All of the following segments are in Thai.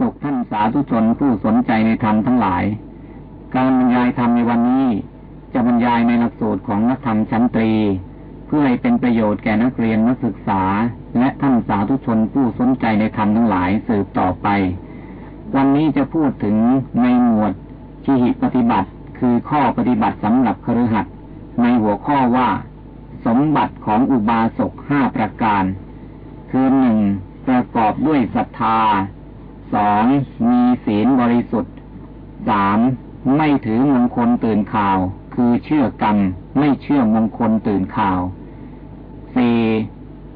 สกท่านสาธุชนผู้สนใจในธรรมทั้งหลาย การบรรยายธรรมในวันนี้ จะบรรยายในหลักสูตรของนักธรรมชั้นตรี เพื่อให้เป็นประโยชน์แก่นักเรียนนักศึกษา และท่านสาธุชนผู้สนใจในธรรมทั้งหลายสืบต่อไป วันนี้จะพูดถึงในหมวดชีหิปฏิบัติ คือข้อปฏิบัติสำหรับครือขัดในหัวข้อว่า สมบัติของอุบาสกห้าประการ คือหนึ่งประกอบด้วยศรัทธา สองมีศีลบริสุทธิ์สามไม่ถือมงคลตื่นข่าว คือเชื่อกรรม ไม่เชื่อมงคลตื่นข่าวสี่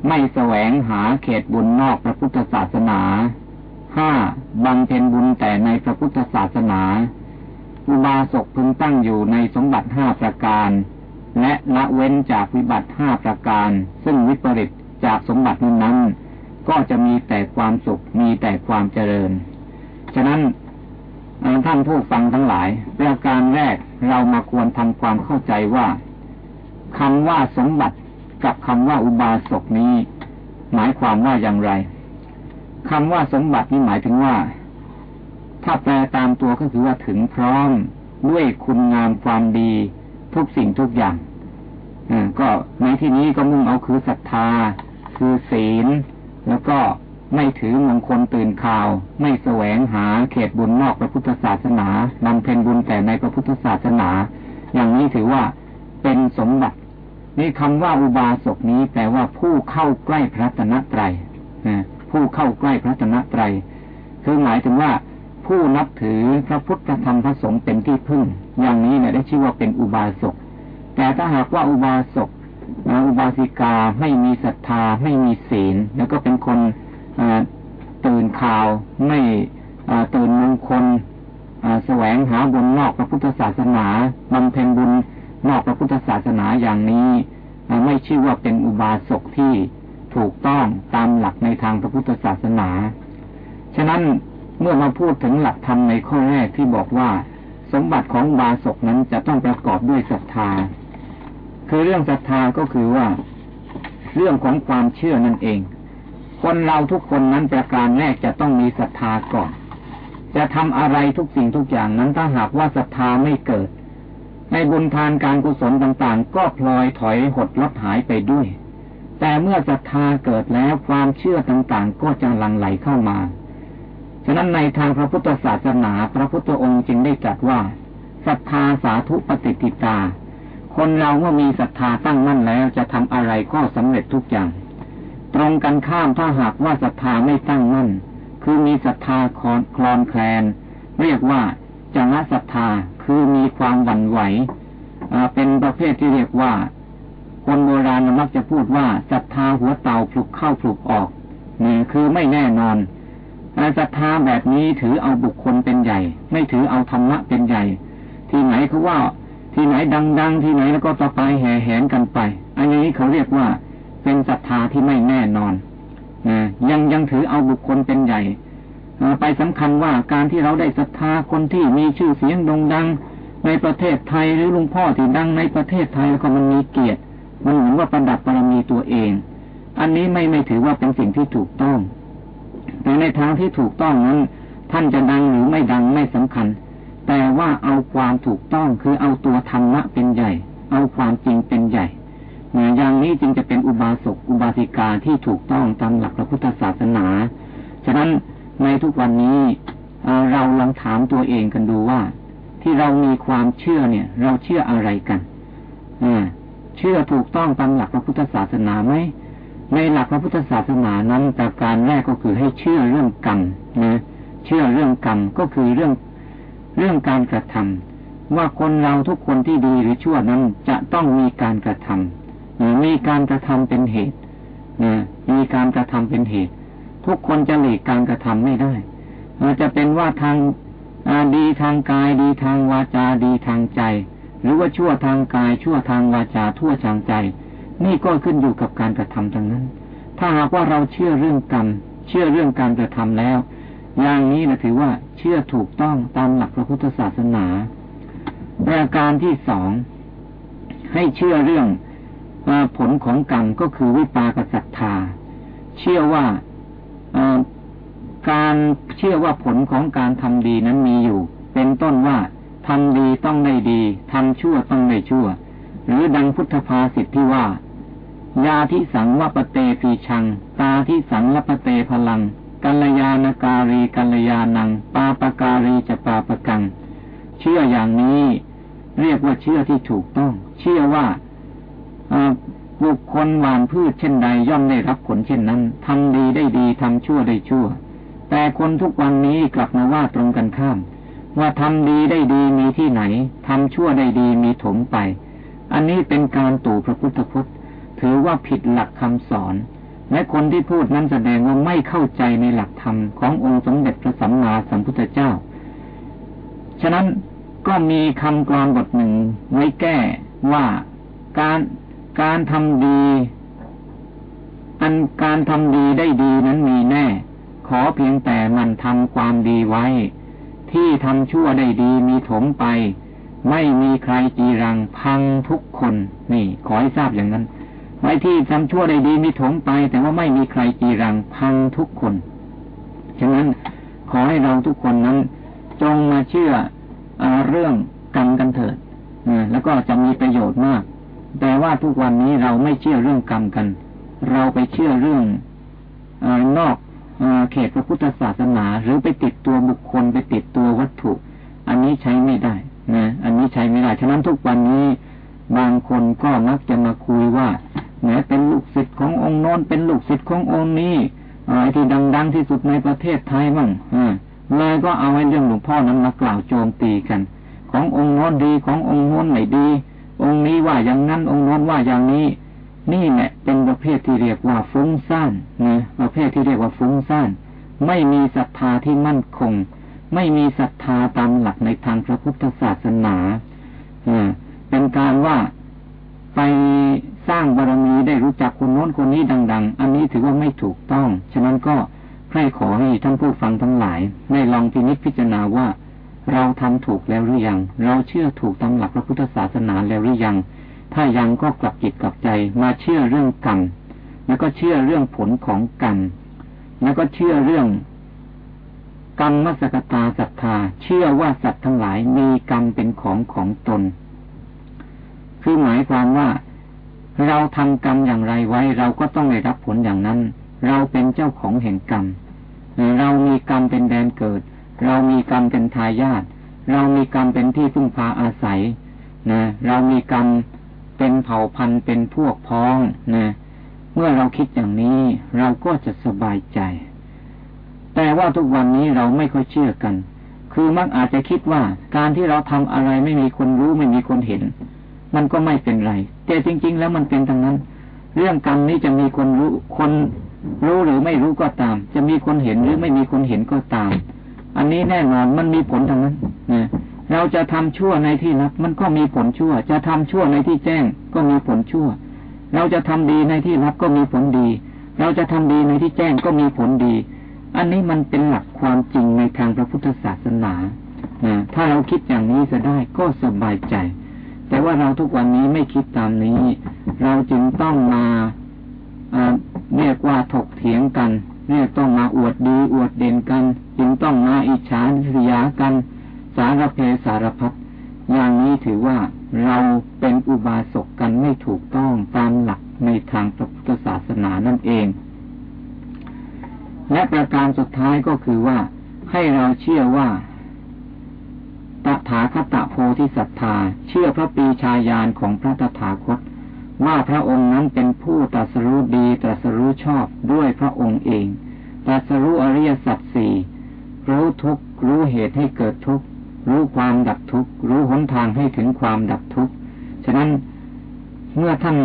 ไม่แสวงหาเขตบุญนอกพระพุทธศาสนาห้าบำเพ็ญบุญแต่ในพระพุทธศาสนา อุบาสกพึงตั้งอยู่ในสมบัติห้าประการ และละเว้นจากวิบัติห้าประการ ซึ่งวิปริตจากสมบัตินั้น ก็จะมีแต่ความสุขมีแต่ความเจริญ ฉะนั้นท่านผู้ฟังทั้งหลายประการแรกเรามาควรทำความเข้าใจว่าคำว่าสมบัติกับคำว่าอุบาสกนี้ หมายความว่าอย่างไรคำว่าสมบัตินี้หมายถึงว่า ถ้าแปลตามตัวก็คือว่าถึงพร้อมด้วยคุณงามความดีทุกสิ่งทุกอย่างก็ในที่นี้ก็มุ่งเอาคือศรัทธา คือศีล แล้วก็ไม่ถือมงคลตื่นข่าว ไม่แสวงหาเขตบุญนอกพระพุทธศาสนาบำเพ็ญบุญแต่ในพระพุทธศาสนา อย่างนี้ถือว่าเป็นสมบัตินี่คำว่าอุบาสกนี้แปลว่าผู้เข้าใกล้พระตนะไตรนะผู้เข้าใกล้พระตนะไตรคือหมายถึงว่า ผู้นับถือพระพุทธธรรมพระสงฆ์เป็นที่พึ่ง อย่างนี้เนี่ยได้ชื่อว่าเป็นอุบาสกแต่ถ้าหากว่าอุบาสก อุบาสิกาไม่มีศรัทธา ไม่มีศีล แล้วก็เป็นคนตื่นข่าว ไม่ตื่นมงคลแสวงหาบุญนอกพระพุทธศาสนาบำเพ็ญบุญนอกพระพุทธศาสนาอย่างนี้ไม่ชื่อว่าเป็นอุบาสกที่ถูกต้องตามหลักในทางพระพุทธศาสนา ฉะนั้นเมื่อมาพูดถึงหลักธรรมในข้อแรกที่บอกว่า สมบัติของบาศกนั้นจะต้องประกอบด้วยศรัทธา คือเรื่องศรัทธาก็คือว่า เรื่องของความเชื่อนั่นเอง คนเราทุกคนนั้นประการแรกจะต้องมีศรัทธาก่อน จะทำอะไรทุกสิ่งทุกอย่างนั้นถ้าหากว่าศรัทธาไม่เกิด ในบุญทานการกุศลต่างๆ ก็พลอยถอยหดลดหายไปด้วย แต่เมื่อศรัทธาเกิดแล้วความเชื่อต่างๆ ก็จะหลั่งไหลเข้ามาฉะนั้นในทางพระพุทธศาสนาพระพุทธองค์จึงได้ตรัสว่าศรัทธาสาธุปฏิติตา คนเราเมื่อมีศรัทธาตั้งมั่นแล้วจะทำอะไรก็สำเร็จทุกอย่าง ตรงกันข้ามถ้าหากว่าศรัทธาไม่ตั้งมั่น คือมีศรัทธาคลอนคลอนแคลน เรียกว่าจังหวะศรัทธาคือมีความหวั่นไหวเป็นประเภทที่เรียกว่า คนโบราณมักจะพูดว่าศรัทธาหัวเต่าปลุกเข้าปลุกออกนี่คือไม่แน่นอนศรัทธาแบบนี้ถือเอาบุคคลเป็นใหญ่ ไม่ถือเอาธรรมะเป็นใหญ่ ที่ไหนเขาว่า ที่ไหนดัง ๆ ที่ไหนแล้วก็ต่อไปแห่แหนกันไป อันนี้เขาเรียกว่าเป็นศรัทธาที่ไม่แน่นอนนะยังยังถือเอาบุคคลเป็นใหญ่ไปสำคัญว่าการที่เราได้ศรัทธาคนที่มีชื่อเสียงโด่งดัง ในประเทศไทยหรือลุงพ่อที่ดังในประเทศไทยแล้วก็มันมีเกียรติ มันเหมือนว่าประดับบารมีตัวเอง อันนี้ไม่ไม่ถือว่าเป็นสิ่งที่ถูกต้องแต่ในทางที่ถูกต้องนั้น ท่านจะดังหรือไม่ดังไม่สำคัญ แต่ว่าเอาความถูกต้องคือเอาตัวธรรมะเป็นใหญ่ เอาความจริงเป็นใหญ่อย่างนี้จึงจะเป็นอุบาสกอุบาสิกาที่ถูกต้องตามหลักพระพุทธศาสนา ฉะนั้นในทุกวันนี้เราลองถามตัวเองกันดูว่า ที่เรามีความเชื่อเนี่ย เราเชื่ออะไรกันเชื่อถูกต้องตามหลักพระพุทธศาสนาไหมในหลักพระพุทธศาสนานั้นประการแรกก็คือให้เชื่อเรื่องกรรมนะเชื่อเรื่องกรรมก็คือเรื่อง เรื่องการกระทำว่าคนเราทุกคนที่ดีหรือชั่วนั้นจะต้องมีการกระทำมีการกระทำเป็นเหตุมีการกระทำเป็นเหตุ ทุกคนจะหลีกการกระทำไม่ได้จะเป็นว่าทางดีทางกายดีทางวาจาดีทางใจ หรือว่าชั่วทางกายชั่วทางวาจาทั่วทางใจ นี่ก็ขึ้นอยู่กับการกระทำทางนั้น ถ้าหากว่าเราเชื่อเรื่องกรรม เชื่อเรื่องการกระทำแล้ว อย่างนี้นะถือว่าเชื่อถูกต้องตามหลักพระพุทธศาสนา ประการที่สองให้เชื่อเรื่องผลของกรรมก็คือวิปากศรัทธา เชื่อว่าการเชื่อว่าผลของการทำดีนั้นมีอยู่ เป็นต้นว่าทำดีต้องได้ดีทำชั่วต้องได้ชั่ว หรือดังพุทธภาษิตที่ว่ายาทิสังวปเตปีชัง ตาทิสังลปเตพลัง กัลยาณการีกัลยาณัง ปาปการีจะปาปกัง เชื่ออย่างนี้ เรียกว่าเชื่อที่ถูกต้อง เชื่อว่าบุคคลหวานพืชเช่นใดย่อมได้รับผลเช่นนั้นทำดีได้ดีทำชั่วได้ชั่ว แต่คนทุกวันนี้กลับมาว่าตรงกันข้าม ว่าทำดีได้ดีมีที่ไหนทำชั่วได้ดีมีถมไป อันนี้เป็นการตู่พระพุทธพจน์ ถือว่าผิดหลักคำสอน และคนที่พูดนั้นแสดงว่าไม่เข้าใจในหลักธรรมขององค์สมเด็จพระสัมมาสัมพุทธเจ้า ฉะนั้นก็มีคำกรอนบทหนึ่งไว้แก้ว่าการการทำดี อันการทำดีได้ดีนั้นมีแน่ ขอเพียงแต่มันทำความดีไว้ ที่ทำชั่วได้ดีมีถมไป ไม่มีใครจีรังพังทุกคน นี่ ขอให้ทราบอย่างนั้น ไว้ที่ทำชั่วได้ดีมีถมไป แต่ว่าไม่มีใครจีรังพังทุกคนฉะนั้นขอให้เราทุกคนนั้น จงมาเชื่ออเรื่องกรรมกันเถิดแล้วก็จะมีประโยชน์มาก แต่ว่าทุกวันนี้เราไม่เชื่อเรื่องกรรมกัน เราไปเชื่อเรื่องอนอกเขตพระพุทธศาสนา หรือไปติดตัวบุคคลไปติดตัววัตถุ อันนี้ใช้ไม่ได้นะ อันนี้ใช้ไม่ได้ ฉะนั้นทุกวันนี้บางคนก็มักจะมาคุยว่า แม้เป็นลูกศิษย์ขององค์โน้นเป็นลูกศิษย์ขององค์นี้ไอะไรที่ดัง ๆ ที่สุดในประเทศไทยบ้างเลยก็เอาไว้เรื่องหลวงพ่อนั้นมากล่าวโจมตีกัน ขององค์โน้นดีขององค์โน้นไม่ดี องค์นี้ว่าอย่างนั้นองค์นั้นว่าอย่างนี้ นี่แหละเป็นประเภทที่เรียกว่าฟุ้งซ่านนะประเภทที่เรียกว่าฟุ้งซ่านไม่มีศรัทธาที่มั่นคง ไม่มีศรัทธาตามหลักในทางพระพุทธศาสนาเป็นการว่า ไปสร้างบารมีได้รู้จักคนโน้นคนนี้ดัง ๆ อันนี้ถือว่าไม่ถูกต้อง ฉะนั้นก็ให้ขอให้ท่านผู้ฟังทั้งหลายได้ลองพินิจพิจารณาว่า เราทำถูกแล้วหรือยัง เราเชื่อถูกตามหลักพระพุทธศาสนาแล้วหรือยัง ถ้ายังก็กลับจิตกลับใจมาเชื่อเรื่องกรรมแล้วก็เชื่อเรื่องผลของกรรมแล้วก็เชื่อเรื่องกรรมมสกตาศรัทธา เชื่อว่าสัตว์ทั้งหลายมีกรรมเป็นของของตน คือหมายความว่า เราทำกรรมอย่างไรไว้ เราก็ต้องได้รับผลอย่างนั้น เราเป็นเจ้าของแห่งกรรม เรามีกรรมเป็นแดนเกิด เรามีกรรมเป็นทายาทเรามีกรรมเป็นที่พึ่งพาอาศัยนะเรามีกรรมเป็นเผ่าพันธุ์เป็นพวกพ้องนะเมื่อเราคิดอย่างนี้เราก็จะสบายใจ แต่ว่าทุกวันนี้เราไม่ค่อยเชื่อกัน คือมักอาจจะคิดว่าการที่เราทำอะไรไม่มีคนรู้ไม่มีคนเห็น มันก็ไม่เป็นไร แต่จริง ๆ แล้วมันเป็นทางนั้น เรื่องกรรมนี้จะมีคนรู้คนรู้หรือไม่รู้ก็ตาม จะมีคนเห็นหรือไม่มีคนเห็นก็ตาม อันนี้แน่นอนมันมีผลทั้งนั้นนะเราจะทำชั่วในที่ลับมันก็มีผลชั่ว จะทำชั่วในที่แจ้งก็มีผลชั่ว เราจะทำดีในที่ลับก็มีผลดี เราจะทำดีในที่แจ้งก็มีผลดี อันนี้มันเป็นหลักความจริงในทางพระพุทธศาสนาถ้าเราคิดอย่างนี้จะได้ก็สบายใจ แต่ว่าเราทุกวันนี้ไม่คิดตามนี้ เราจึงต้องมาเรียกว่าถกเถียงกันเนี่ยต้องมาอวดดีอวดเด่นกัน จึงต้องมาอิจฉาริยากัน สารเพสารพัดอย่างนี้ถือว่าเราเป็นอุบาสกกันไม่ถูกต้องตามหลักในทางพระพุทธศาสนานั่นเอง และประการสุดท้ายก็คือว่าให้เราเชื่อว่า ตถาคตโพธิสัตธาเชื่อพระปีชาญาณของพระตถาคต ว่าพระองค์นั้นเป็นผู้ตรัสรู้ดีตรัสรู้ชอบด้วยพระองค์เองตรัสรู้อริยสัจสี่รู้ทุกข์รู้เหตุให้เกิดทุกข์รู้ความดับทุกข์รู้หนทางให้ถึงความดับทุกข์ฉะนั้นเมื่อท่าน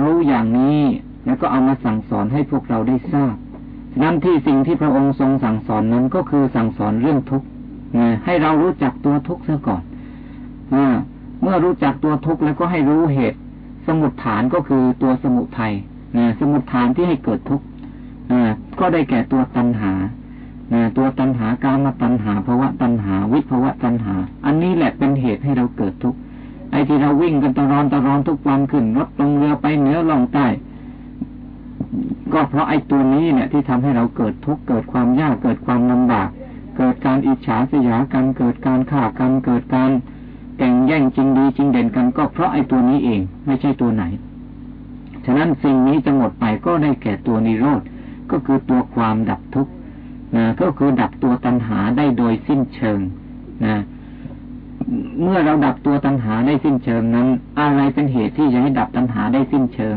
รู้อย่างนี้แล้วก็เอามาสั่งสอนให้พวกเราได้ทราบฉะนั้นที่สิ่งที่พระองค์ทรงสั่งสอนนั้นก็คือสั่งสอนเรื่องทุกข์ ให้เรารู้จักตัวทุกข์ซะก่อนเมื่อรู้จักตัวทุกข์แล้วก็ให้รู้เหตุ สมุดฐานก็คือตัวสมุทัยสมุดฐานที่ให้เกิดทุกข์ก็ได้แก่ตัวตัณหาตัวตัณหาการมาตัณหาภาวะตัณหา วิภาวะตัณหา อันนี้แหละเป็นเหตุให้เราเกิดทุกข์ไอ้ที่เราวิ่งกันตะรอนตะรอนทุกวันขึ้นรถลงเรือไปเหนือลองใต้ก็เพราะไอ้ตัวนี้เนี่ยที่ทำให้เราเกิดทุกข์เกิดความยากเกิดความลำบาก เกิดการอิจฉาเสียกันเกิดการฆ่ากันเกิดการแข่งแย่งจริงดีจริงเด่นกันก็เพราะไอ้ตัวนี้เอง ไม่ใช่ตัวไหน ฉะนั้นสิ่งนี้จะหมดไปก็ได้แก่ตัวนิโรธก็คือตัวความดับทุกข์นะก็คือดับตัวตัณหาได้โดยสิ้นเชิงนะเมื่อเราดับตัวตัณหาได้สิ้นเชิงนั้น อะไรเป็นเหตุที่จะให้ดับตัณหาได้สิ้นเชิง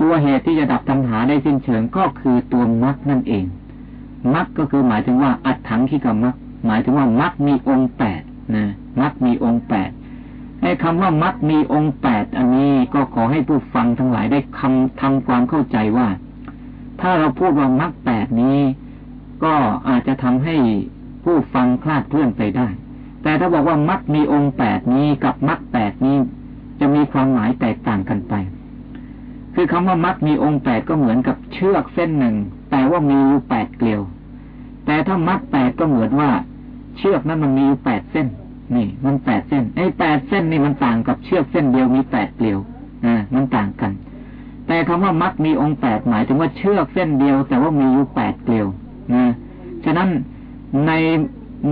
ตัวเหตุที่จะดับตัณหาได้สิ้นเชิงก็คือตัวมรรคนั่นเอง มรรคก็คือหมายถึงว่าอัดถังขี้กับมรรคหมายถึงว่ามรรคมีองค์แปดนะมรรคมีองค์แปดไอ้คำว่ามรรคมีองค์แปดอันนี้ก็ขอให้ผู้ฟังทั้งหลายได้คำทำความเข้าใจว่า ถ้าเราพูดว่ามรรคแปดนี้ ก็อาจจะทำให้ผู้ฟังคลาดเคลื่อนไปได้ แต่ถ้าบอกว่ามัดมีองค์แปดนี้กับมัดแปดนี้ จะมีความหมายแตกต่างกันไป คือคำว่ามัดมีองค์แปดก็เหมือนกับเชือกเส้นหนึ่ง แต่ว่ามีอยู่แปดเกลียว แต่ถ้ามัดแปดก็เหมือนว่า เชือกนั้นมันมีอยู่แปดเส้น นี่ มันแปดเส้นไอ้แปดเส้นนี่มันต่างกับเชือกเส้นเดียวมีแปดเกลียวอ่ามันต่างกัน แต่คำว่ามัดมีองค์แปดหมายถึงว่าเชือกเส้นเดียว แต่ว่ามีอยู่แปดเกลียวนะฉะนั้นใน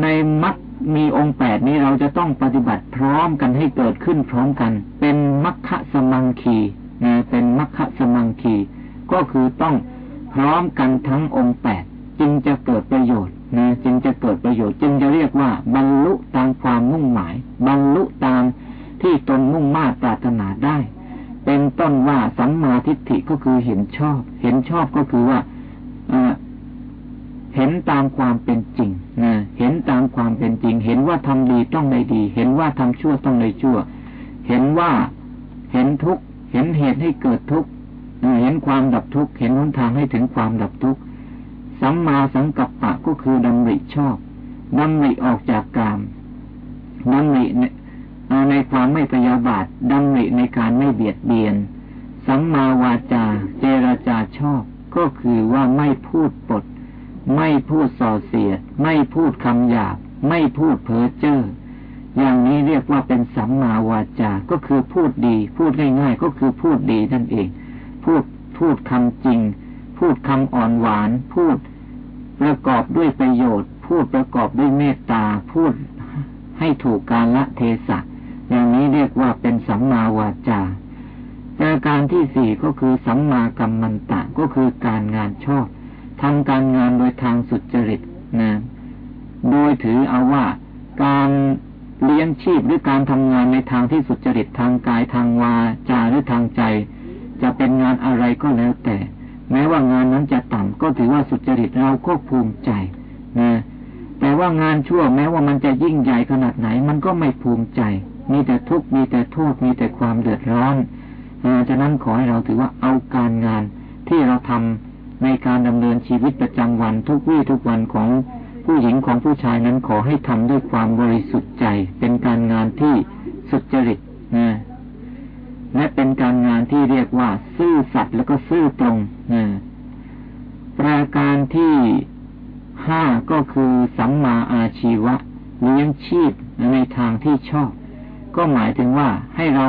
ในมัดมีองค์แปดนี้เราจะต้องปฏิบัติพร้อมกันให้เกิดขึ้นพร้อมกัน เป็นมัคคะสมังคีนะเป็นมัคคะสมังคี ก็คือต้อง พร้อมกันทั้งองค์แปดจึงจะเกิดประโยชน์นะจึงจะเกิดประโยชน์จึงจะเรียกว่า บรรลุตามความมุ่งหมาย บรรลุตามที่ตนมุ่งมา่ปรารถนาได้ เป็นต้นว่าสัมมาทิฏฐิก็คือเห็นชอบ เห็นชอบก็คือว่าเห็นตามความเป็นจริงนะเห็นตามความเป็นจริง เห็นว่าทำดีต้องได้ดี เห็นว่าทำชั่วต้องได้ชั่ว เห็นว่าเห็นทุกเห็นเหตุให้เกิดทุก เห็นความดับทุกข์เห็นหนทางให้ถึงความดับทุกข์สัมมาสังกัปปะก็คือดำริชอบดำริออกจากกามดำริในความไม่พยาบาทดำริในการไม่เบียดเบียน สัมมาวาจา เจรจาชอบ ก็คือว่าไม่พูดปด ไม่พูดส่อเสียด ไม่พูดคำหยาบ ไม่พูดเพ้อเจ้ออย่างนี้เรียกว่าเป็นสัมมาวาจา ก็คือพูดดี พูดง่ายๆ ก็คือพูดดีนั่นเอง พูดพูดคำจริง พูดคำอ่อนหวาน พูดประกอบด้วยประโยชน์ พูดประกอบด้วยเมตตา พูดให้ถูกกาละเทศะอย่างนี้เรียกว่าเป็นสัมมาวาจาแต่การที่สี่ก็คือสัมมากัมมันตะก็คือการงานชอบทำการงานโดยทางสุจริตนะโดยถือเอาว่าการเลี้ยงชีพหรือการทำงานในทางที่สุจริตทางกายทางวาจาหรือทางใจ จะเป็นงานอะไรก็แล้วแต่ แม้ว่างานนั้นจะต่ำก็ถือว่าสุจริตเราก็ภูมิใจนะแต่ว่างานชั่วแม้ว่ามันจะยิ่งใหญ่ขนาดไหน มันก็ไม่ภูมิใจ มีแต่ทุกข์มีแต่โทษมีแต่ความเดือดร้อนฉะนั้นขอให้เราถือว่าเอาการงานที่เราทำในการดำเนินชีวิตประจำวันทุกวี่ทุกวันของผู้หญิงของผู้ชายนั้นขอให้ทำด้วยความบริสุทธิ์ใจ เป็นการงานที่สุจริตนะ และเป็นการงานที่เรียกว่า ซื่อสัตย์แล้วก็ซื่อตรงประการที่ห้าก็คือสัมมาอาชีวะเลี้ยงชีพในทางที่ชอบ ก็หมายถึงว่าให้เรา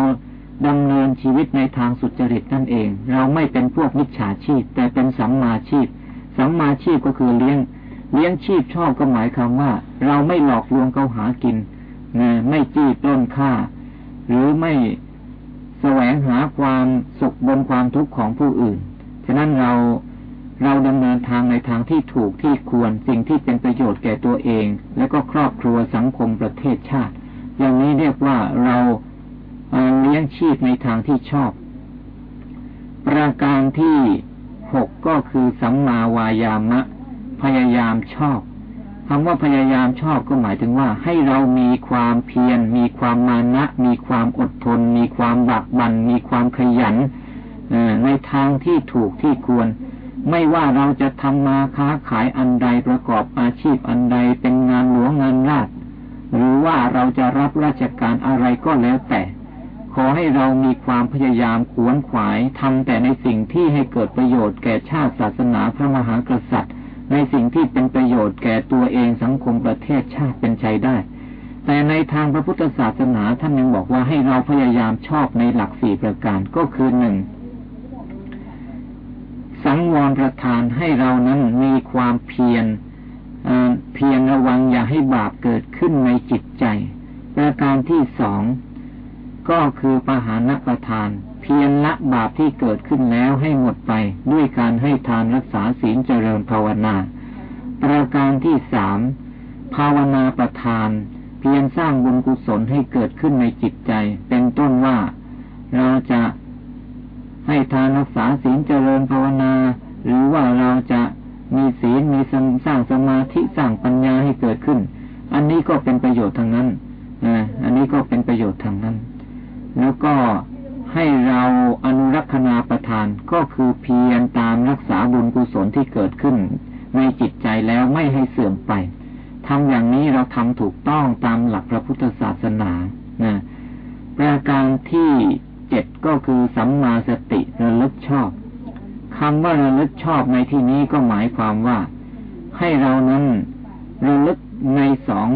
ดำเนินชีวิตในทางสุจริตนั่นเอง เราไม่เป็นพวกมิจฉาชีพ แต่เป็นสัมมาชีพ สัมมาชีพก็คือเลี้ยง เลี้ยงชีพชอบก็หมายความว่า เราไม่หลอกลวงเขาหากิน ไม่จี้ต้นฆ่า หรือไม่ แสวงหาความสุขบนความทุกข์ของผู้อื่น ฉะนั้นเราเราดำเนินทางในทางที่ถูกที่ควรสิ่งที่เป็นประโยชน์แก่ตัวเอง และก็ครอบครัวสังคมประเทศชาติ อย่างนี้เรียกว่าเราเลี้ยงชีพในทางที่ชอบ ประการที่หกก็คือสัมมาวายามะ พยายามชอบ คำว่าพยายามชอบก็หมายถึงว่า ให้เรามีความเพียร มีความมานะ มีความอดทน มีความบักบัน มีความขยันในทางที่ถูกที่ควร ไม่ว่าเราจะทำมาค้าขายอันใดประกอบอาชีพอันใดเป็นงานหลวงงานราชหรือว่าเราจะรับราชการอะไรก็แล้วแต่ ขอให้เรามีความพยายามขวนขวายทำแต่ในสิ่งที่ให้เกิดประโยชน์แก่ชาติศาสนาพระมหากษัตริย์ ในสิ่งที่เป็นประโยชน์แก่ตัวเองสังคมประเทศชาติเป็นใชัยได้ แต่ในทางพระพุทธศาสนาท่านยังบอกว่าให้เราพยายามชอบในหลักสี่ประการก็คือหนึ่งสังวรประทานให้เรานั้นมีความเพียรเพียรระวังอย่าให้บาปเกิดขึ้นในจิตใจ ประการที่สองก็คือปหานประทาน พียรละบาปที่เกิดขึ้นแล้วให้หมดไปด้วยการให้ทานรักษาศีลเจริญภาวนา ประการที่สามภาวนาประทาน เพียรสร้างบุญกุศลให้เกิดขึ้นในจิตใจ เป็นต้นว่า เราจะให้ทานรักษาศีลเจริญภาวนา หรือว่าเราจะมีศีลมีสร้างสมาธิสร้างปัญญาให้เกิดขึ้น อันนี้ก็เป็นประโยชน์ทางนั้นอันนี้ก็เป็นประโยชน์ทางนั้น แล้วก็ ให้เราอนุรักษณาประทานก็คือเพียรตามรักษาบุญกุศลที่เกิดขึ้น ในจิตใจแล้วไม่ให้เสื่อมไปทำอย่างนี้เราทำถูกต้องตามหลักพระพุทธศาสนานะประการที่เจ็ดก็คือสัมมาสติระลึกชอบคำว่าระลึกชอบในที่นี้ก็หมายความว่า ให้เรานั้นระลึกในสอง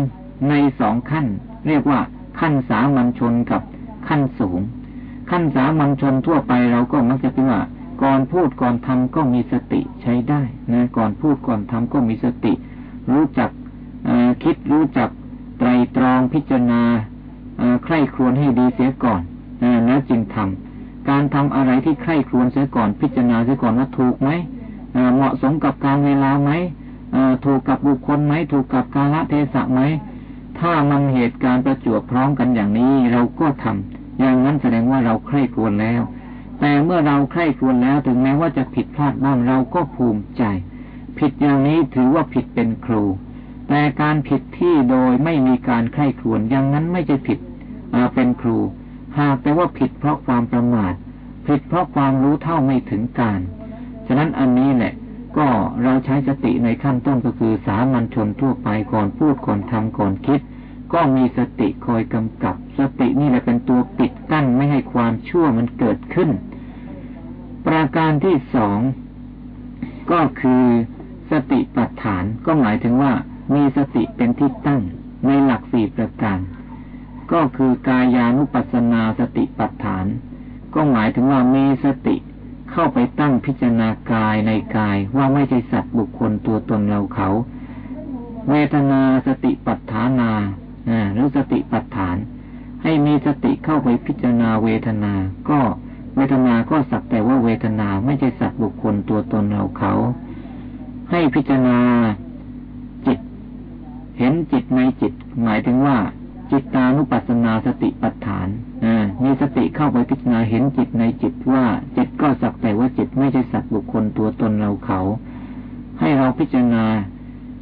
ในสองขั้น เรียกว่าขั้นสามัญชนกับขั้นสูง ขั้นสามัญชนทั่วไปเราก็มักจะคิดว่าก่อนพูดก่อนทำก็มีสติใช้ได้นะก่อนพูดก่อนทำก็มีสติ รู้จักคิดรู้จักไตรตรองพิจารณาใคร่ครวญให้ดีเสียก่อนแล้วจึงทำการทำอะไรที่ใคร่ครวญเสียก่อนพิจารณาเสียก่อนว่าถูกไหมเหมาะสมกับการเวลาไหมถูกกับบุคคลไหมถูกกับกาลเทศะไหมถ้ามันเหตุการณ์ประจวบพร้อมกันอย่างนี้เราก็ทำ อย่างนั้นแสดงว่าเราใคร่ควญแล้ว แต่เมื่อเราใคร่ควญแล้วถึงแม้ว่าจะผิดพลาดบ้างเราก็ภูมิใจ ผิดอย่างนี้ถือว่าผิดเป็นครู แต่การผิดที่โดยไม่มีการใคร่ควญอย่างนั้นไม่ใช่ผิดเป็นครู หากแต่ว่าผิดเพราะความประมาท ผิดเพราะความรู้เท่าไม่ถึงการ ฉะนั้นอันนี้แหละก็เราใช้สติในขั้นต้นก็คือสามัญชนทั่วไปก่อนพูดก่อนทำก่อนคิด ก็มีสติคอยกำกับ สตินี่แหละเป็นตัวปิดกั้นไม่ให้ความชั่วมันเกิดขึ้น ประการที่สองก็คือสติปัฏฐานก็หมายถึงว่า มีสติเป็นที่ตั้งในหลักสี่ประการ ก็คือกายานุปัสสนาสติปัฏฐาน ก็หมายถึงว่ามีสติเข้าไปตั้งพิจารณากายในกายว่าไม่ใช่สัตว์บุคคลตัวตนเราเขา เวทนาสติปัฏฐานา หรือสติปัฏฐาน ให้มีสติเข้าไปพิจารณาเวทนา ก็เวทนาก็สักแต่ว่าเวทนาไม่ใช่สัตว์บุคคลตัวตนเราเขา ให้พิจารณาจิต เห็นจิตในจิต หมายถึงว่า จิตตานุปัสสนาสติปัฏฐานมีสติเข้าไปพิจารณาเห็นจิตในจิตว่าจิตก็สักแต่ว่าจิตไม่ใช่สัตว์บุคคลตัวตนเราเขา ให้เราพิจารณา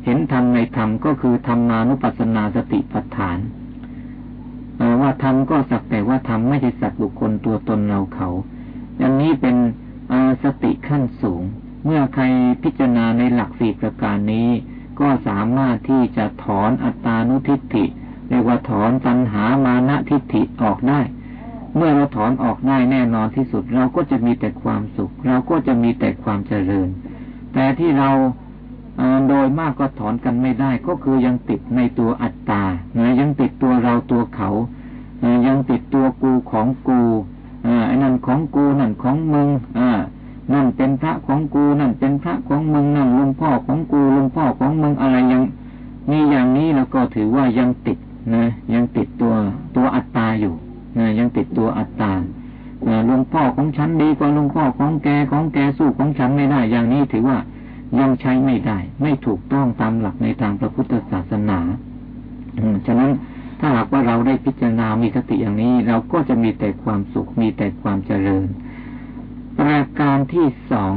ห็นธรรมในธรรมก็คือธรรมานุปัสสนาสติปัฏฐานแปลว่าธรรมก็สักแต่ว่าธรรมไม่ใช่สัตว์บุคคลตัวตนเราเขา อย่างนี้เป็นสติขั้นสูง เมื่อใครพิจารณาในหลักสี่ประการนี้ ก็สามารถที่จะถอนอัตตานุทิฏฐิเรียกว่าถอนตัณหามานะทิฏฐิออกได้ เมื่อเราถอนออกได้แน่นอนที่สุด เราก็จะมีแต่ความสุข เราก็จะมีแต่ความเจริญ แต่ที่เรา โดยมากก็ถอนกันไม่ได้ ก็คือยังติดในตัวอัตตายังติดตัวเราตัวเขายังติดตัวกูของกูอ้นั่นของกูนั่นของมึงนั่นเป็นพระของกูนั่นเป็นพระของมึงนั่นลุงพ่อของกูลุงพ่อของมึงอะไรยังมีอย่างนี้แล้วก็ถือว่ายังติดนะยังติดตัวตัวอัตตาอยู่นะยังติดตัวอัตตาลวงพ่อของฉันดีกว่าลวงพ่อของแกของแกสู้ของฉันไม่ได้อย่างนี้ถือว่า ยังใช้ไม่ได้ ไม่ถูกต้องตามหลักในทางพระพุทธศาสนาฉะนั้นถ้าหากว่าเราได้พิจารณามีสติอย่างนี้ เราก็จะมีแต่ความสุขมีแต่ความเจริญ ประการที่สอง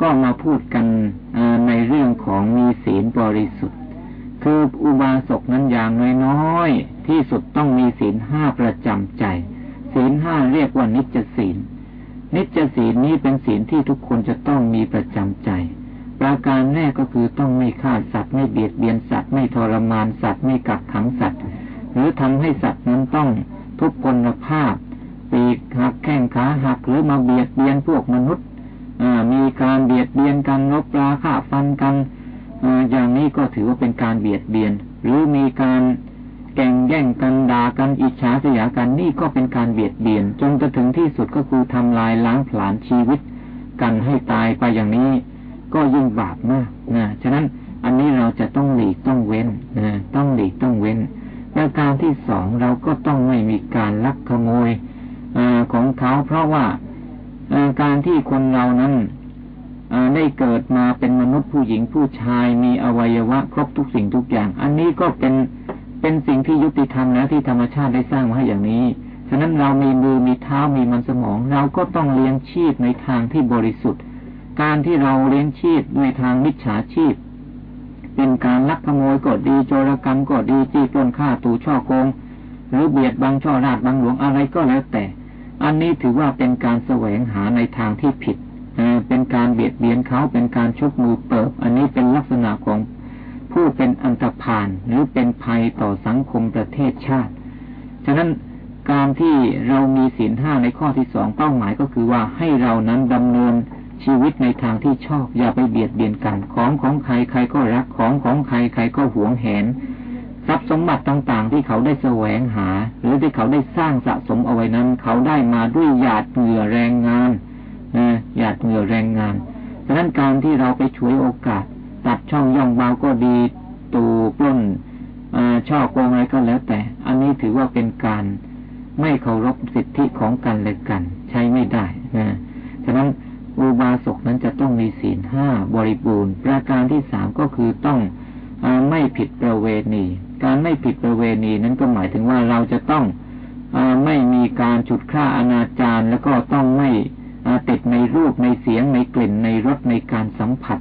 ก็มาพูดกันในเรื่องของมีศีลบริสุทธิ์ คืออุบาสกนั้นอย่างน้อยๆที่สุดต้องมีศีลห้าประจำใจ ศีลห้าเรียกว่านิจศีล นิจศีลนี้เป็นศีลที่ทุกคนจะต้องมีประจำใจ ประการแรกก็คือต้องไม่ฆ่าสัตว์ไม่เบียดเบียนสัตว์ไม่ทรมานสัตว์ไม่กักขังสัตว์ หรือทำให้สัตว์นั้นต้องทุกพลภาพปีกหักแข้งขาหักหรือมาเบียดเบียนพวกมนุษย์มีการเบียดเบียนกันลบปลาฆ่าฟันกันอย่างนี้ก็ถือว่าเป็นการเบียดเบียน หรือมีการ แก่งแย่งกันด่ากันอิจฉาเสียกันนี่ก็เป็นการเบียดเบียน จนจะถึงที่สุดก็คือทำลายล้างผลาญชีวิต กันให้ตายไปอย่างนี้ ก็ยิ่งบาปมากนะฉะนั้นอันนี้เราจะต้องหลีกต้องเว้นนะต้องหลีกต้องเว้นประการที่สองเราก็ต้องไม่มีการลักขโมยอของเขาเพราะว่าการที่คนเรานั้นได้เกิดมาเป็นมนุษย์ผู้หญิงผู้ชายมีอวัยวะ ครบทุกสิ่งทุกอย่าง อันนี้ก็เป็น เป็นสิ่งที่ยุติธรรมนะที่ธรรมชาติได้สร้างมาให้อย่างนี้ฉะนั้นเรามีมือมีเท้ามีมันสมอง เราก็ต้องเลี้ยงชีพในทางที่บริสุทธิ์ การที่เราเลี้ยงชีพในทางมิจฉาชีพ เป็นการลักขโมยก็ดีโจรกรรมก็ดีจี้ปล้นฆ่าตูช่อโกง หรือเบียดบังช่อราดบังหลวงอะไรก็แล้วแต่ อันนี้ถือว่าเป็นการแสวงหาในทางที่ผิดเป็นการเบียดเบียนเขาเป็นการชุบมือเปิบ อันนี้เป็นลักษณะของ ผู้เป็นอันตรพานหรือเป็นภัยต่อสังคมประเทศชาติ ฉะนั้นการที่เรามีศีลห้าในข้อที่สองเป้าหมายก็คือว่าให้เรานั้นดำเนินชีวิตในทางที่ชอบอย่าไปเบียดเบียนกันของของใครใครก็รักของของใครใครก็หวงแหนทรัพย์สมบัติต่างๆ ที่เขาได้แสวงหา หรือที่เขาได้สร้างสะสมเอาไว้นั้น เขาได้มาด้วยหยาดเหงื่อแรงงานหยาดเหงื่อแรงงานฉะนั้นการที่เราไปช่วยโอกาส ตัดช่องย่องเบาก็ดีตูปล้นช่อโกงอะไรก็แล้วแต่ อันนี้ถือว่าเป็นการไม่เคารพสิทธิของกันและกัน ใช้ไม่ได้นะฉะนั้นอุบาสกนั้นจะต้องมีศีลห้าบริบูรณ์ ประการที่สามก็คือต้องอไม่ผิดประเวณี การไม่ผิดประเวณีนั้นก็หมายถึงว่าเราจะต้องอไม่มีการฉุดฆ่าอนาจารแล้วก็ต้องไม่ติดในรูปในเสียงในกลิ่นในรสในการสัมผัส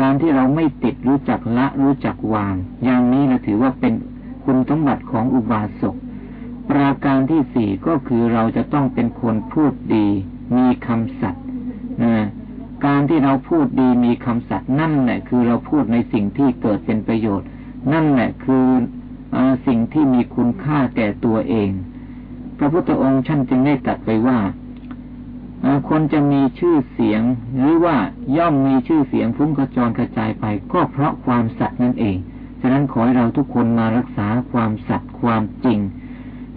การที่เราไม่ติดรู้จักละรู้จักวาง อย่างนี้นะถือว่าเป็นคุณสมบัติของอุบาสก ประการที่สี่ก็คือเราจะต้องเป็นคนพูดดี มีคำสัตย์การที่เราพูดดีมีคำสัตย์นั่นแหละคือเราพูดในสิ่งที่เกิดเป็นประโยชน์ นั่นแหละคืออสิ่งที่มีคุณค่าแก่ตัวเอง พระพุทธองค์ท่านจึงได้ตรัสไปว่า คนจะมีชื่อเสียง หรือว่าย่อมมีชื่อเสียงฟุ้งกระจรกระจายไป ก็เพราะความสัตย์นั่นเอง ฉะนั้นขอให้เราทุกคนมารักษาความสัตย์ความจริง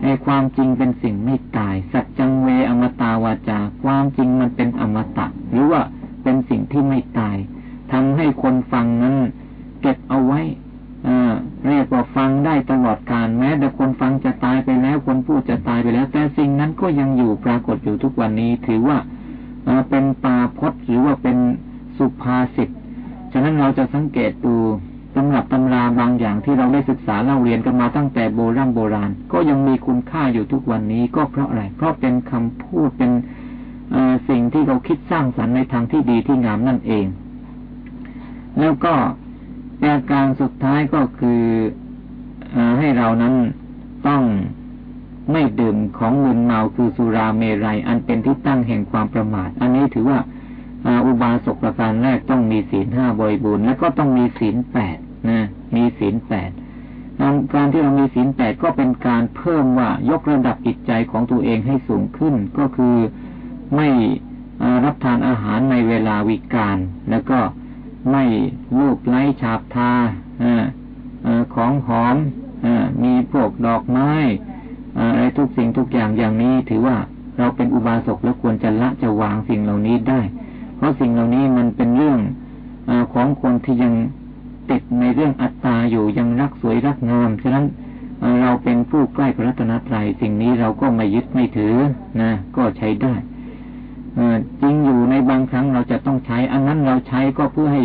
ในความจริงเป็นสิ่งไม่ตาย สัจจังเวอมตาวาจา ความจริงมันเป็นอมตะ หรือว่าเป็นสิ่งที่ไม่ตายทำให้คนฟังนั้นเก็บเอาไว้ เรียกว่าฟังได้ตลอดการแม้ แต่คนฟังจะตายไปแล้วคนพูดจะตายไปแล้ว แต่สิ่งนั้นก็ยังอยู่ปรากฏอยู่ทุกวันนี้ ถือว่าเป็นปาพจน์หรือว่าเป็นสุภาษิตฉะนั้นเราจะสังเกตดูตำรับตำราบางอย่างที่เราได้ศึกษาเล่าเรียนกันมาตั้งแต่โบราณโบราณ ก็ยังมีคุณค่าอยู่ทุกวันนี้ก็เพราะอะไร เพราะเป็นคำพูดเป็นสิ่งที่เราคิดสร้างสรรค์ในทางที่ดีที่งามนั่นเอง แล้วก็ ประการสุดท้ายก็คืออให้เรานั้นต้องไม่ดื่มของมึนเมาคือสุราเมรัยอันเป็นที่ตั้งแห่งความประมาท อันนี้ถือว่าอุบาสกประการแรกต้องมีศีลห้าบริบูรณ์แล้วก็ต้องมีศีลแปดนะมีศีลแปดการที่เรามีศีลแปดก็เป็นการเพิ่มว่ายกระดับจิตใจของตัวเองให้สูงขึ้น ก็คือไม่รับทานอาหารในเวลาวิกาลแล้วก็ ไม่ลูบไล้ฉาบทาของหอมมีพวกดอกไม้อะไรทุกสิ่งทุกอย่างอย่างนี้ถือว่าเราเป็นอุบาสกแล้วควรจะละจะวางสิ่งเหล่านี้ได้ เพราะสิ่งเหล่านี้มันเป็นเรื่องอของคนที่ยังติดในเรื่องอัตตาอยู่ยังรักสวยรักงามฉะนั้นเราเป็นผู้ใกล้พระรัตนตรัยสิ่งนี้เราก็ไม่ยึดไม่ถือนะ ก็ใช้ได้ จริงอยู่ในบางครั้งเราจะต้องใช้ อันนั้นเราใช้ก็เพื่อให้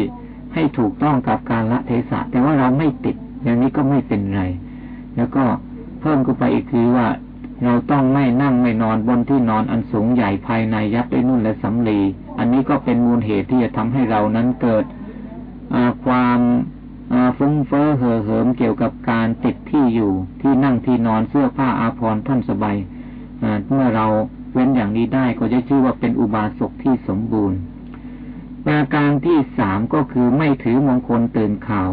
ให้ถูกต้องกับการละเทศะ แต่ว่าเราไม่ติด อย่างนี้ก็ไม่เป็นไร แล้วก็เพิ่มขึ้นไปอีกคือว่า เราต้องไม่นั่งไม่นอนบนที่นอนอันสูงใหญ่ภายในยัดด้วยนุ่นและสำลี อันนี้ก็เป็นมูลเหตุที่จะทำให้เรานั้นเกิดความฟุ้งเฟ้อเห่อเหิมเกี่ยวกับการติดที่อยู่ที่นั่งที่นอนเสื้อผ้าอาภรณ์ท่านสบายเมื่อเรา เว้นอย่างนี้ได้ก็จะชื่อว่าเป็นอุบาสกที่สมบูรณ์ ประการที่สามก็คือไม่ถือมงคลตื่นข่าว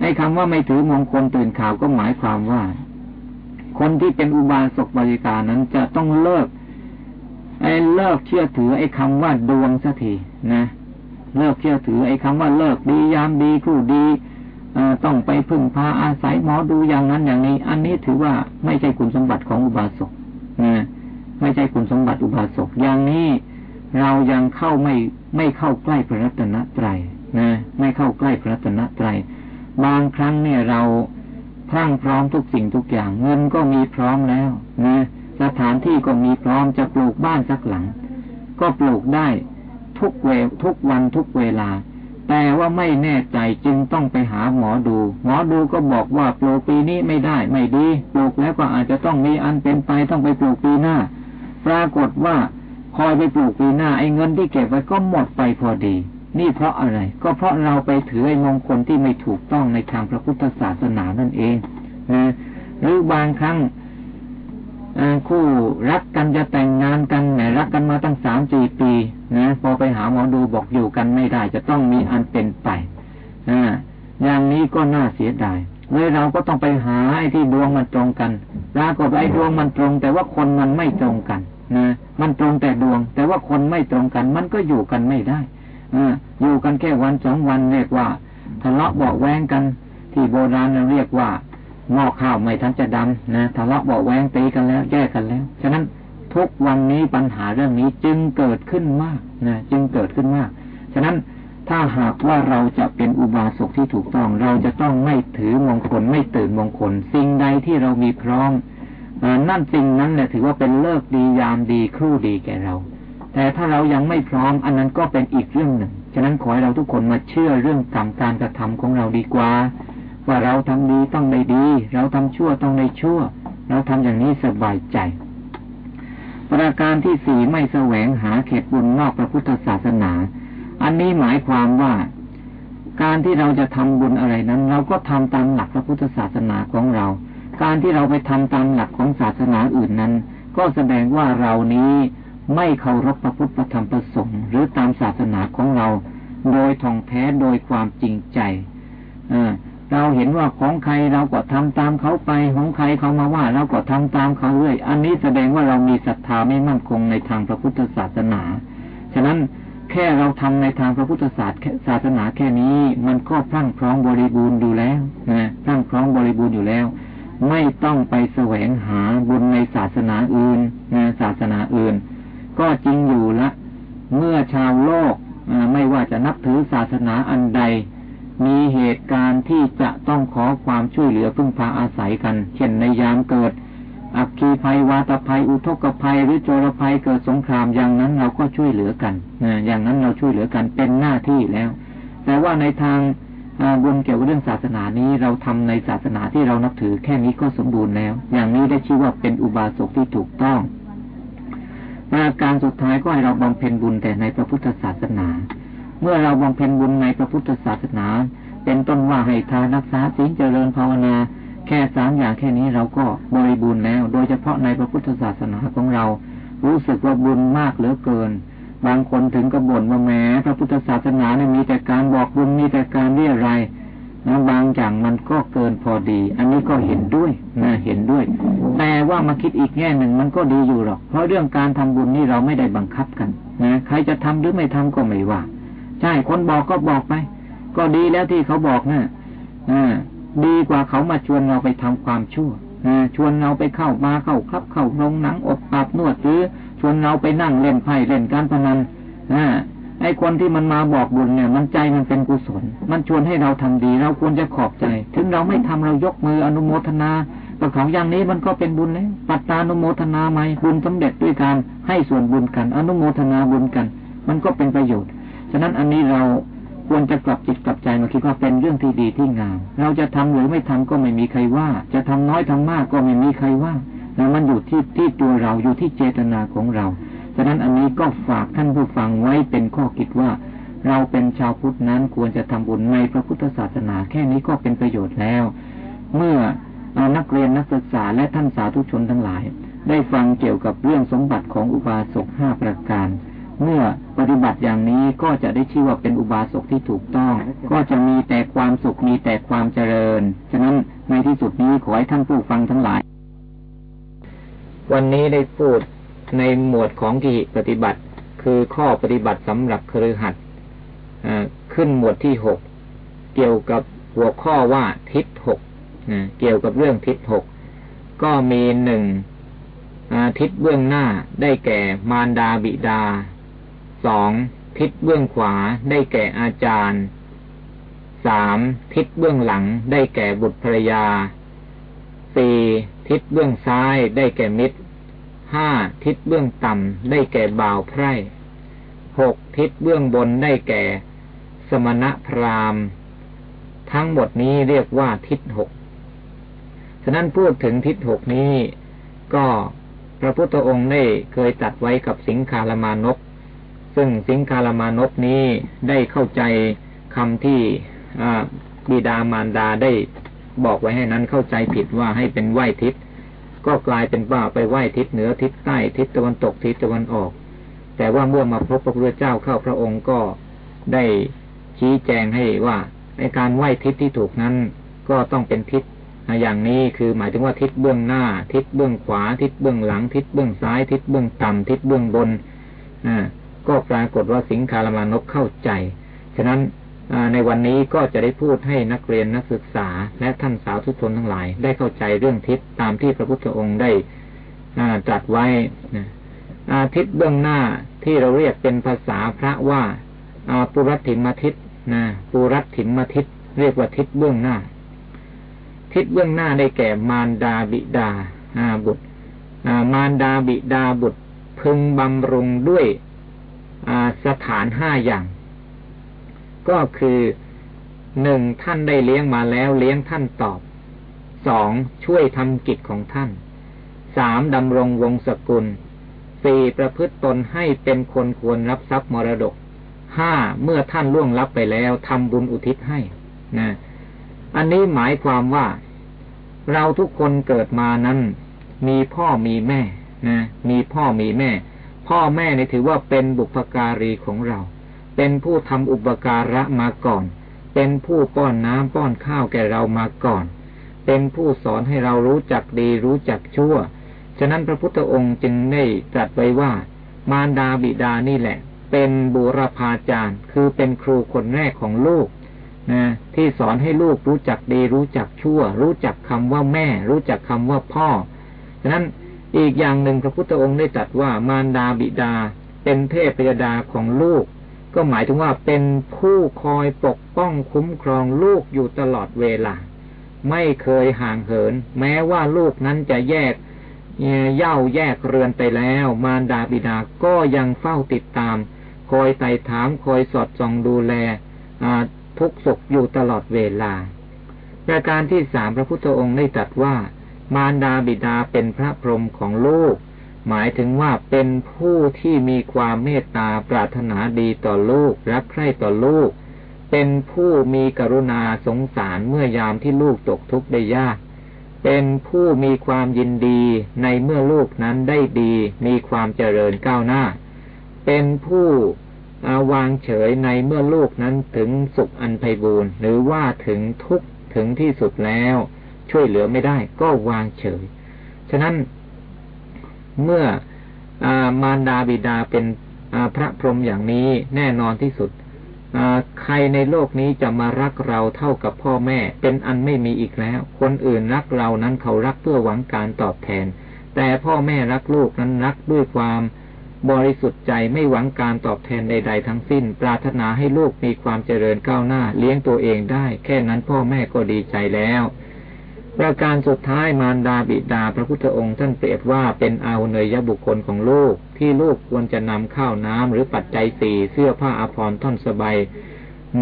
ในคำว่าไม่ถือมงคลตื่นข่าวก็หมายความว่า คนที่เป็นอุบาสกบริการนั้นจะต้องเลิกไอ้เลิกเชื่อถือไอ้คำว่าดวงสักทีนะเลิกเชื่อถือไอ้คำว่าเลิกดียามดีคู่ดีต้องไปพึ่งพาอาศัยหมอดูอย่างนั้นอย่างนี้ อันนี้ถือว่าไม่ใช่คุณสมบัติของอุบาสกนะ ไม่ใช่คุณสมบัติอุบาสกอย่างนี้เรายังเข้าไม่ไม่เข้าใกล้พระรัตนตรัยนะไม่เข้าใกล้พระรัตนตรัยบางครั้งเนี่ยเราพรั่งพร้อมทุกสิ่งทุกอย่างเงินก็มีพร้อมแล้วนะสถานที่ก็มีพร้อมจะปลูกบ้านสักหลัง ก็ปลูกได้ทุกเวทุกวันทุกเวลา แต่ว่าไม่แน่ใจจึงต้องไปหาหมอดู หมอดูก็บอกว่าปลูกปีนี้ไม่ได้ ไม่ดี ปลูกแล้วก็อาจจะต้องมีอันเป็นไปต้องไปปลูกปีหน้า ปรากฏว่าคอยไปปลูกปีหน้าไอ้เงินที่เก็บไว้ก็หมดไปพอดี นี่เพราะอะไร ก็เพราะเราไปถือไอ้มงคลที่ไม่ถูกต้องในทางพระพุทธศาสนานั่นเองนะหรือบางครั้งคู่รักกันจะแต่งงานกันแหมรักกันมาตั้งสามสี่ปีนะพอไปหาหมอดูบอกอยู่กันไม่ได้ จะต้องมีอันเป็นไปออย่างนี้ก็น่าเสียดายเลยเราก็ต้องไปหาไอ้ที่ดวงมันตรงกันปรากฏไอ้ดวงมันตรง แต่ว่าคนมันไม่ตรงกัน นะมันตรงแต่ดวง แต่ว่าคนไม่ตรงกัน มันก็อยู่กันไม่ได้ออยู่กันแค่วันสองวันเรียกว่าทะเลาะเบาแวงกัน ที่โบราณเราเรียกว่าหม้อข้าวไม่ทันจะดำนะทะเลาะเบาแวงตีกันแล้วแยกกันแล้วฉะนั้นทุกวันนี้ปัญหาเรื่องนี้จึงเกิดขึ้นมากนะจึงเกิดขึ้นมาก ฉะนั้นถ้าหากว่าเราจะเป็นอุบาสกที่ถูกต้อง เราจะต้องไม่ถือมงคลไม่ตื่นมงคล สิ่งใดที่เรามีพร้อม นั่นสิ่งนั้นแหละถือว่าเป็นเลิกดียามดีครู่ดีแก่เรา แต่ถ้าเรายังไม่พร้อมอันนั้นก็เป็นอีกเรื่องหนึ่ง ฉะนั้นขอให้เราทุกคนมาเชื่อเรื่องกรรมการกระทำของเราดีกว่า ว่าเราทำดีต้องได้ดี เราทำชั่วต้องได้ชั่ว เราทำอย่างนี้สบายใจ ประการที่สี่ไม่แสวงหาเขตบุญนอกพระพุทธศาสนา อันนี้หมายความว่าการที่เราจะทำบุญอะไรนั้น เราก็ทำตามหลักพระพุทธศาสนาของเรา การที่เราไปทำตามหลักของศาสนาอื่นนั้น ก็แสดงว่าเรานี้ไม่เคารพพระพุทธธรรมประสงค์ หรือตามศาสนาของเรา โดยท่องแท้โดยความจริงใจเราเห็นว่าของใครเราก็ทำตามเขาไปของใครเขามาว่าเราก็ทำตามเขาเรื่อย อันนี้แสดงว่าเรามีศรัทธาไม่มั่นคงในทางพระพุทธศาสนา ฉะนั้นแค่เราทำในทางพระพุทธศาสศาสนาแค่นี้ มันก็พรั่งพร้อมบริบูรณ์อยู่แล้วนะพรั่งพร้อมบริบูรณ์อยู่แล้ว ไม่ต้องไปแสวงหาบุญในศาสนาอื่นนะศาสนาอื่น ก็จริงอยู่ละ เมื่อชาวโลกไม่ว่าจะนับถือศาสนาอันใด มีเหตุการณ์ที่จะต้องขอความช่วยเหลือพึ่งพาอาศัยกัน เช่นในยามเกิด อักคีภัยวาตภัย อุทกภัย หรือโจรภัยเกิดสงครามอย่างนั้นเราก็ช่วยเหลือกันอย่างนั้นเราช่วยเหลือกันเป็นหน้าที่แล้ว แต่ว่าในทาง บุญเกี่ยวกับเรื่องศาสนานี้เราทำในศาสนาที่เรานับถือแค่นี้ก็สมบูรณ์แล้ว อย่างนี้ได้ชื่อว่าเป็นอุบาสกที่ถูกต้องประการสุดท้ายก็ให้เราบำเพ็ญบุญแต่ในพระพุทธศาสนา เมื่อเราบำเพ็ญบุญในพระพุทธศาสนา เป็นต้นว่าให้ทานรักษาศีลเจริญภาวนา แค่สามอย่างแค่นี้เราก็บริบูรณ์แล้ว โดยเฉพาะในพระพุทธศาสนาของเรา รู้สึกว่าบุญมากเหลือเกิน บางคนถึงกระบ่นว่าแม้พระพุทธศาสนาเนี่ยมีแต่การบอกบุญมีแต่การเรียอะไรนะบางอย่างมันก็เกินพอดี อันนี้ก็เห็นด้วยนะเห็นด้วย แต่ว่ามาคิดอีกแง่หนึ่งมันก็ดีอยู่หรอก เพราะเรื่องการทำบุญนี่เราไม่ได้บังคับกันนะใครจะทำหรือไม่ทำก็ไม่ว่า ใช่คนบอกก็บอกไป ก็ดีแล้วที่เขาบอกนะอ่าดีกว่าเขามาชวนเราไปทำความชั่วชวนเราไปเข้ามาเข้าคลับเข้าโรงหนังอบอาบนวดหรือ ชวนเราไปนั่งเล่นไพ่เล่นการพนันอ่าไอ้คนที่มันมาบอกบุญเนี่ย มันใจมันเป็นกุศล มันชวนให้เราทำดีเราควรจะขอบใจ ถึงเราไม่ทำเรายกมืออนุโมทนาแต่ของอย่างนี้มันก็เป็นบุญแล้วปัตตานุโมทนาไหมบุญสำเร็จด้วยการให้ส่วนบุญกัน อนุโมทนาบุญกัน มันก็เป็นประโยชน์ ฉะนั้นอันนี้เราควรจะกลับจิตกลับใจมาคิดว่าเป็นเรื่องที่ดีที่งาม เราจะทำหรือไม่ทำก็ไม่มีใครว่า จะทำน้อยทำมากก็ไม่มีใครว่า แต่มันอยู่ที่ที่ตัวเราอยู่ที่เจตนาของเราฉะนั้นอันนี้ก็ฝากท่านผู้ฟังไว้เป็นข้อคิดว่า เราเป็นชาวพุทธนั้นควรจะทำบุญในพระพุทธศาสนา แค่นี้ก็เป็นประโยชน์แล้ว เมื่อนักเรียนนักศึกษาและท่านสาธุชนทั้งหลาย ได้ฟังเกี่ยวกับเรื่องสมบัติของอุบาสกห้าประการ เมื่อปฏิบัติอย่างนี้ก็จะได้ชื่อว่าเป็นอุบาสกที่ถูกต้อง ก็จะมีแต่ความสุขมีแต่ความเจริญ ฉะนั้นในที่สุดนี้ขอให้ท่านผู้ฟังทั้งหลาย วันนี้ได้พูดในหมวดของกิปฏิบัติ คือข้อปฏิบัติสำหรับครือขัดขึ้นหมวดที่หกเกี่ยวกับหัวข้อว่าทิศหกเกี่ยวกับเรื่องทิศหกก็มีหนึ่งทิศเบื้องหน้าได้แก่มารดาบิดาสองทิศเบื้องขวาได้แก่อาจารย์สามทิศเบื้องหลังได้แก่บุตรภรยาสี่ ทิศเบื้องซ้ายได้แก่มิตรห้าทิศเบื้องต่ำได้แก่บ่าวไพร่หกทิศเบื้องบนได้แก่ สมณพราหมณ์ ทั้งหมดนี้เรียกว่าทิศหกฉะนั้นพูดถึงทิศหกนี้ ก็พระพุทธองค์ได้เคยตัดไว้กับสิงคารมานพซึ่งสิงคารมานพนี้ได้เข้าใจคำที่บิดามารดาได้ บอกไว้ให้นั้นเข้าใจผิดว่าให้เป็นไหวทิศ ก็กลายเป็นว่าไปไหวทิศเหนือทิศใต้ทิศตะวันตกทิศตะวันออก แต่ว่าเมื่อมาพบพระพุทธเจ้าเข้าพระองค์ก็ได้ชี้แจงให้ว่าในการไหวทิศที่ถูกนั้นก็ต้องเป็นทิศอย่างนี้คือหมายถึงว่าทิศเบื้องหน้า ทิศเบื้องขวา ทิศเบื้องหลัง ทิศเบื้องซ้าย ทิศเบื้องต่ำทิศเบื้องบนอ่าก็ปรากฏว่าสิงคารมานพเข้าใจ ฉะนั้น ในวันนี้ก็จะได้พูดให้นักเรียนนักศึกษา และท่านสาวทุกชนทั้งหลาย ได้เข้าใจเรื่องทิศตามที่พระพุทธองค์ได้ตรัสไว้ทิศเบื้องหน้าที่เราเรียกเป็นภาษาพระว่าปุรัติมทิศนะปุรัติมทิศเรียกว่าทิศเบื้องหน้า ทิศเบื้องหน้าได้แก่มารดาบิดาบุตรมารดาบิดาบุตรพึงบำรุงด้วยสถานห้าอย่าง ก็คือหนึ่งท่านได้เลี้ยงมาแล้วเลี้ยงท่านตอบสองช่วยทำกิจของท่านสามดำรงวงศกุลสี่ประพฤติตนให้เป็นคนควรรับทรัพย์มรดกห้าเมื่อท่านล่วงลับไปแล้วทำบุญอุทิศให้นะอันนี้หมายความว่า เราทุกคนเกิดมานั้น มีพ่อมีแม่นะมีพ่อมีแม่ พ่อแม่นี่ถือว่าเป็นบุพการีของเรา เป็นผู้ทำอุปการะมาก่อน เป็นผู้ป้อนน้ำป้อนข้าวแก่เรามาก่อน เป็นผู้สอนให้เรารู้จักดีรู้จักชั่ว ฉะนั้นพระพุทธองค์จึงได้ตรัสไว้ว่า มารดาบิดานี่แหละ เป็นบุรพาจารย์ คือเป็นครูคนแรกของลูกนะที่สอนให้ลูกรู้จักดีรู้จักชั่ว รู้จักคำว่าแม่ รู้จักคำว่าพ่อ ฉะนั้นอีกอย่างหนึ่งพระพุทธองค์ได้ตรัสว่ามารดาบิดา เป็นเทพยดาของลูก ก็หมายถึงว่าเป็นผู้คอยปกป้องคุ้มครองลูกอยู่ตลอดเวลา ไม่เคยห่างเหิน แม้ว่าลูกนั้นจะแยกเย่าแยกเรือนไปแล้ว มารดาบิดาก็ยังเฝ้าติดตาม คอยไต่ถามคอยสอดส่องดูแลทุกสุขอยู่ตลอดเวลา ประการที่สามพระพุทธองค์ได้ตรัสว่า มารดาบิดาเป็นพระพรหมของลูก หมายถึงว่าเป็นผู้ที่มีความเมตตาปรารถนาดีต่อลูก รักใคร่ต่อลูก เป็นผู้มีกรุณาสงสารเมื่อยามที่ลูกตกทุกข์ได้ยาก เป็นผู้มีความยินดีในเมื่อลูกนั้นได้ดี มีความเจริญก้าวหน้า เป็นผู้วางเฉยในเมื่อลูกนั้นถึงสุขอันไพบูรณ์หรือว่าถึงทุกข์ถึงที่สุดแล้ว ช่วยเหลือไม่ได้ก็วางเฉย ฉะนั้น เมื่ออมารดาบิดาเป็นพระพรหมอย่างนี้แน่นอนที่สุดใครในโลกนี้จะมารักเราเท่ากับพ่อแม่ เป็นอันไม่มีอีกแล้ว คนอื่นรักเรานั้นเขารักเพื่อหวังการตอบแทน แต่พ่อแม่รักลูกนั้นรักด้วยความบริสุทธิ์ใจไม่หวังการตอบแทนใด ๆ ทั้งสิ้น ปรารถนาให้ลูกมีความเจริญก้าวหน้า เลี้ยงตัวเองได้ แค่นั้นพ่อแม่ก็ดีใจแล้ว ประการสุดท้ายมารดาบิดาพระพุทธองค์ท่านเปรียบว่าเป็นอาหุเนยบุคคลของลูก ที่ลูกควรจะนำข้าวน้ำหรือปัจจัยสี่เสื้อผ้าอาภรณ์ท่อนสบาย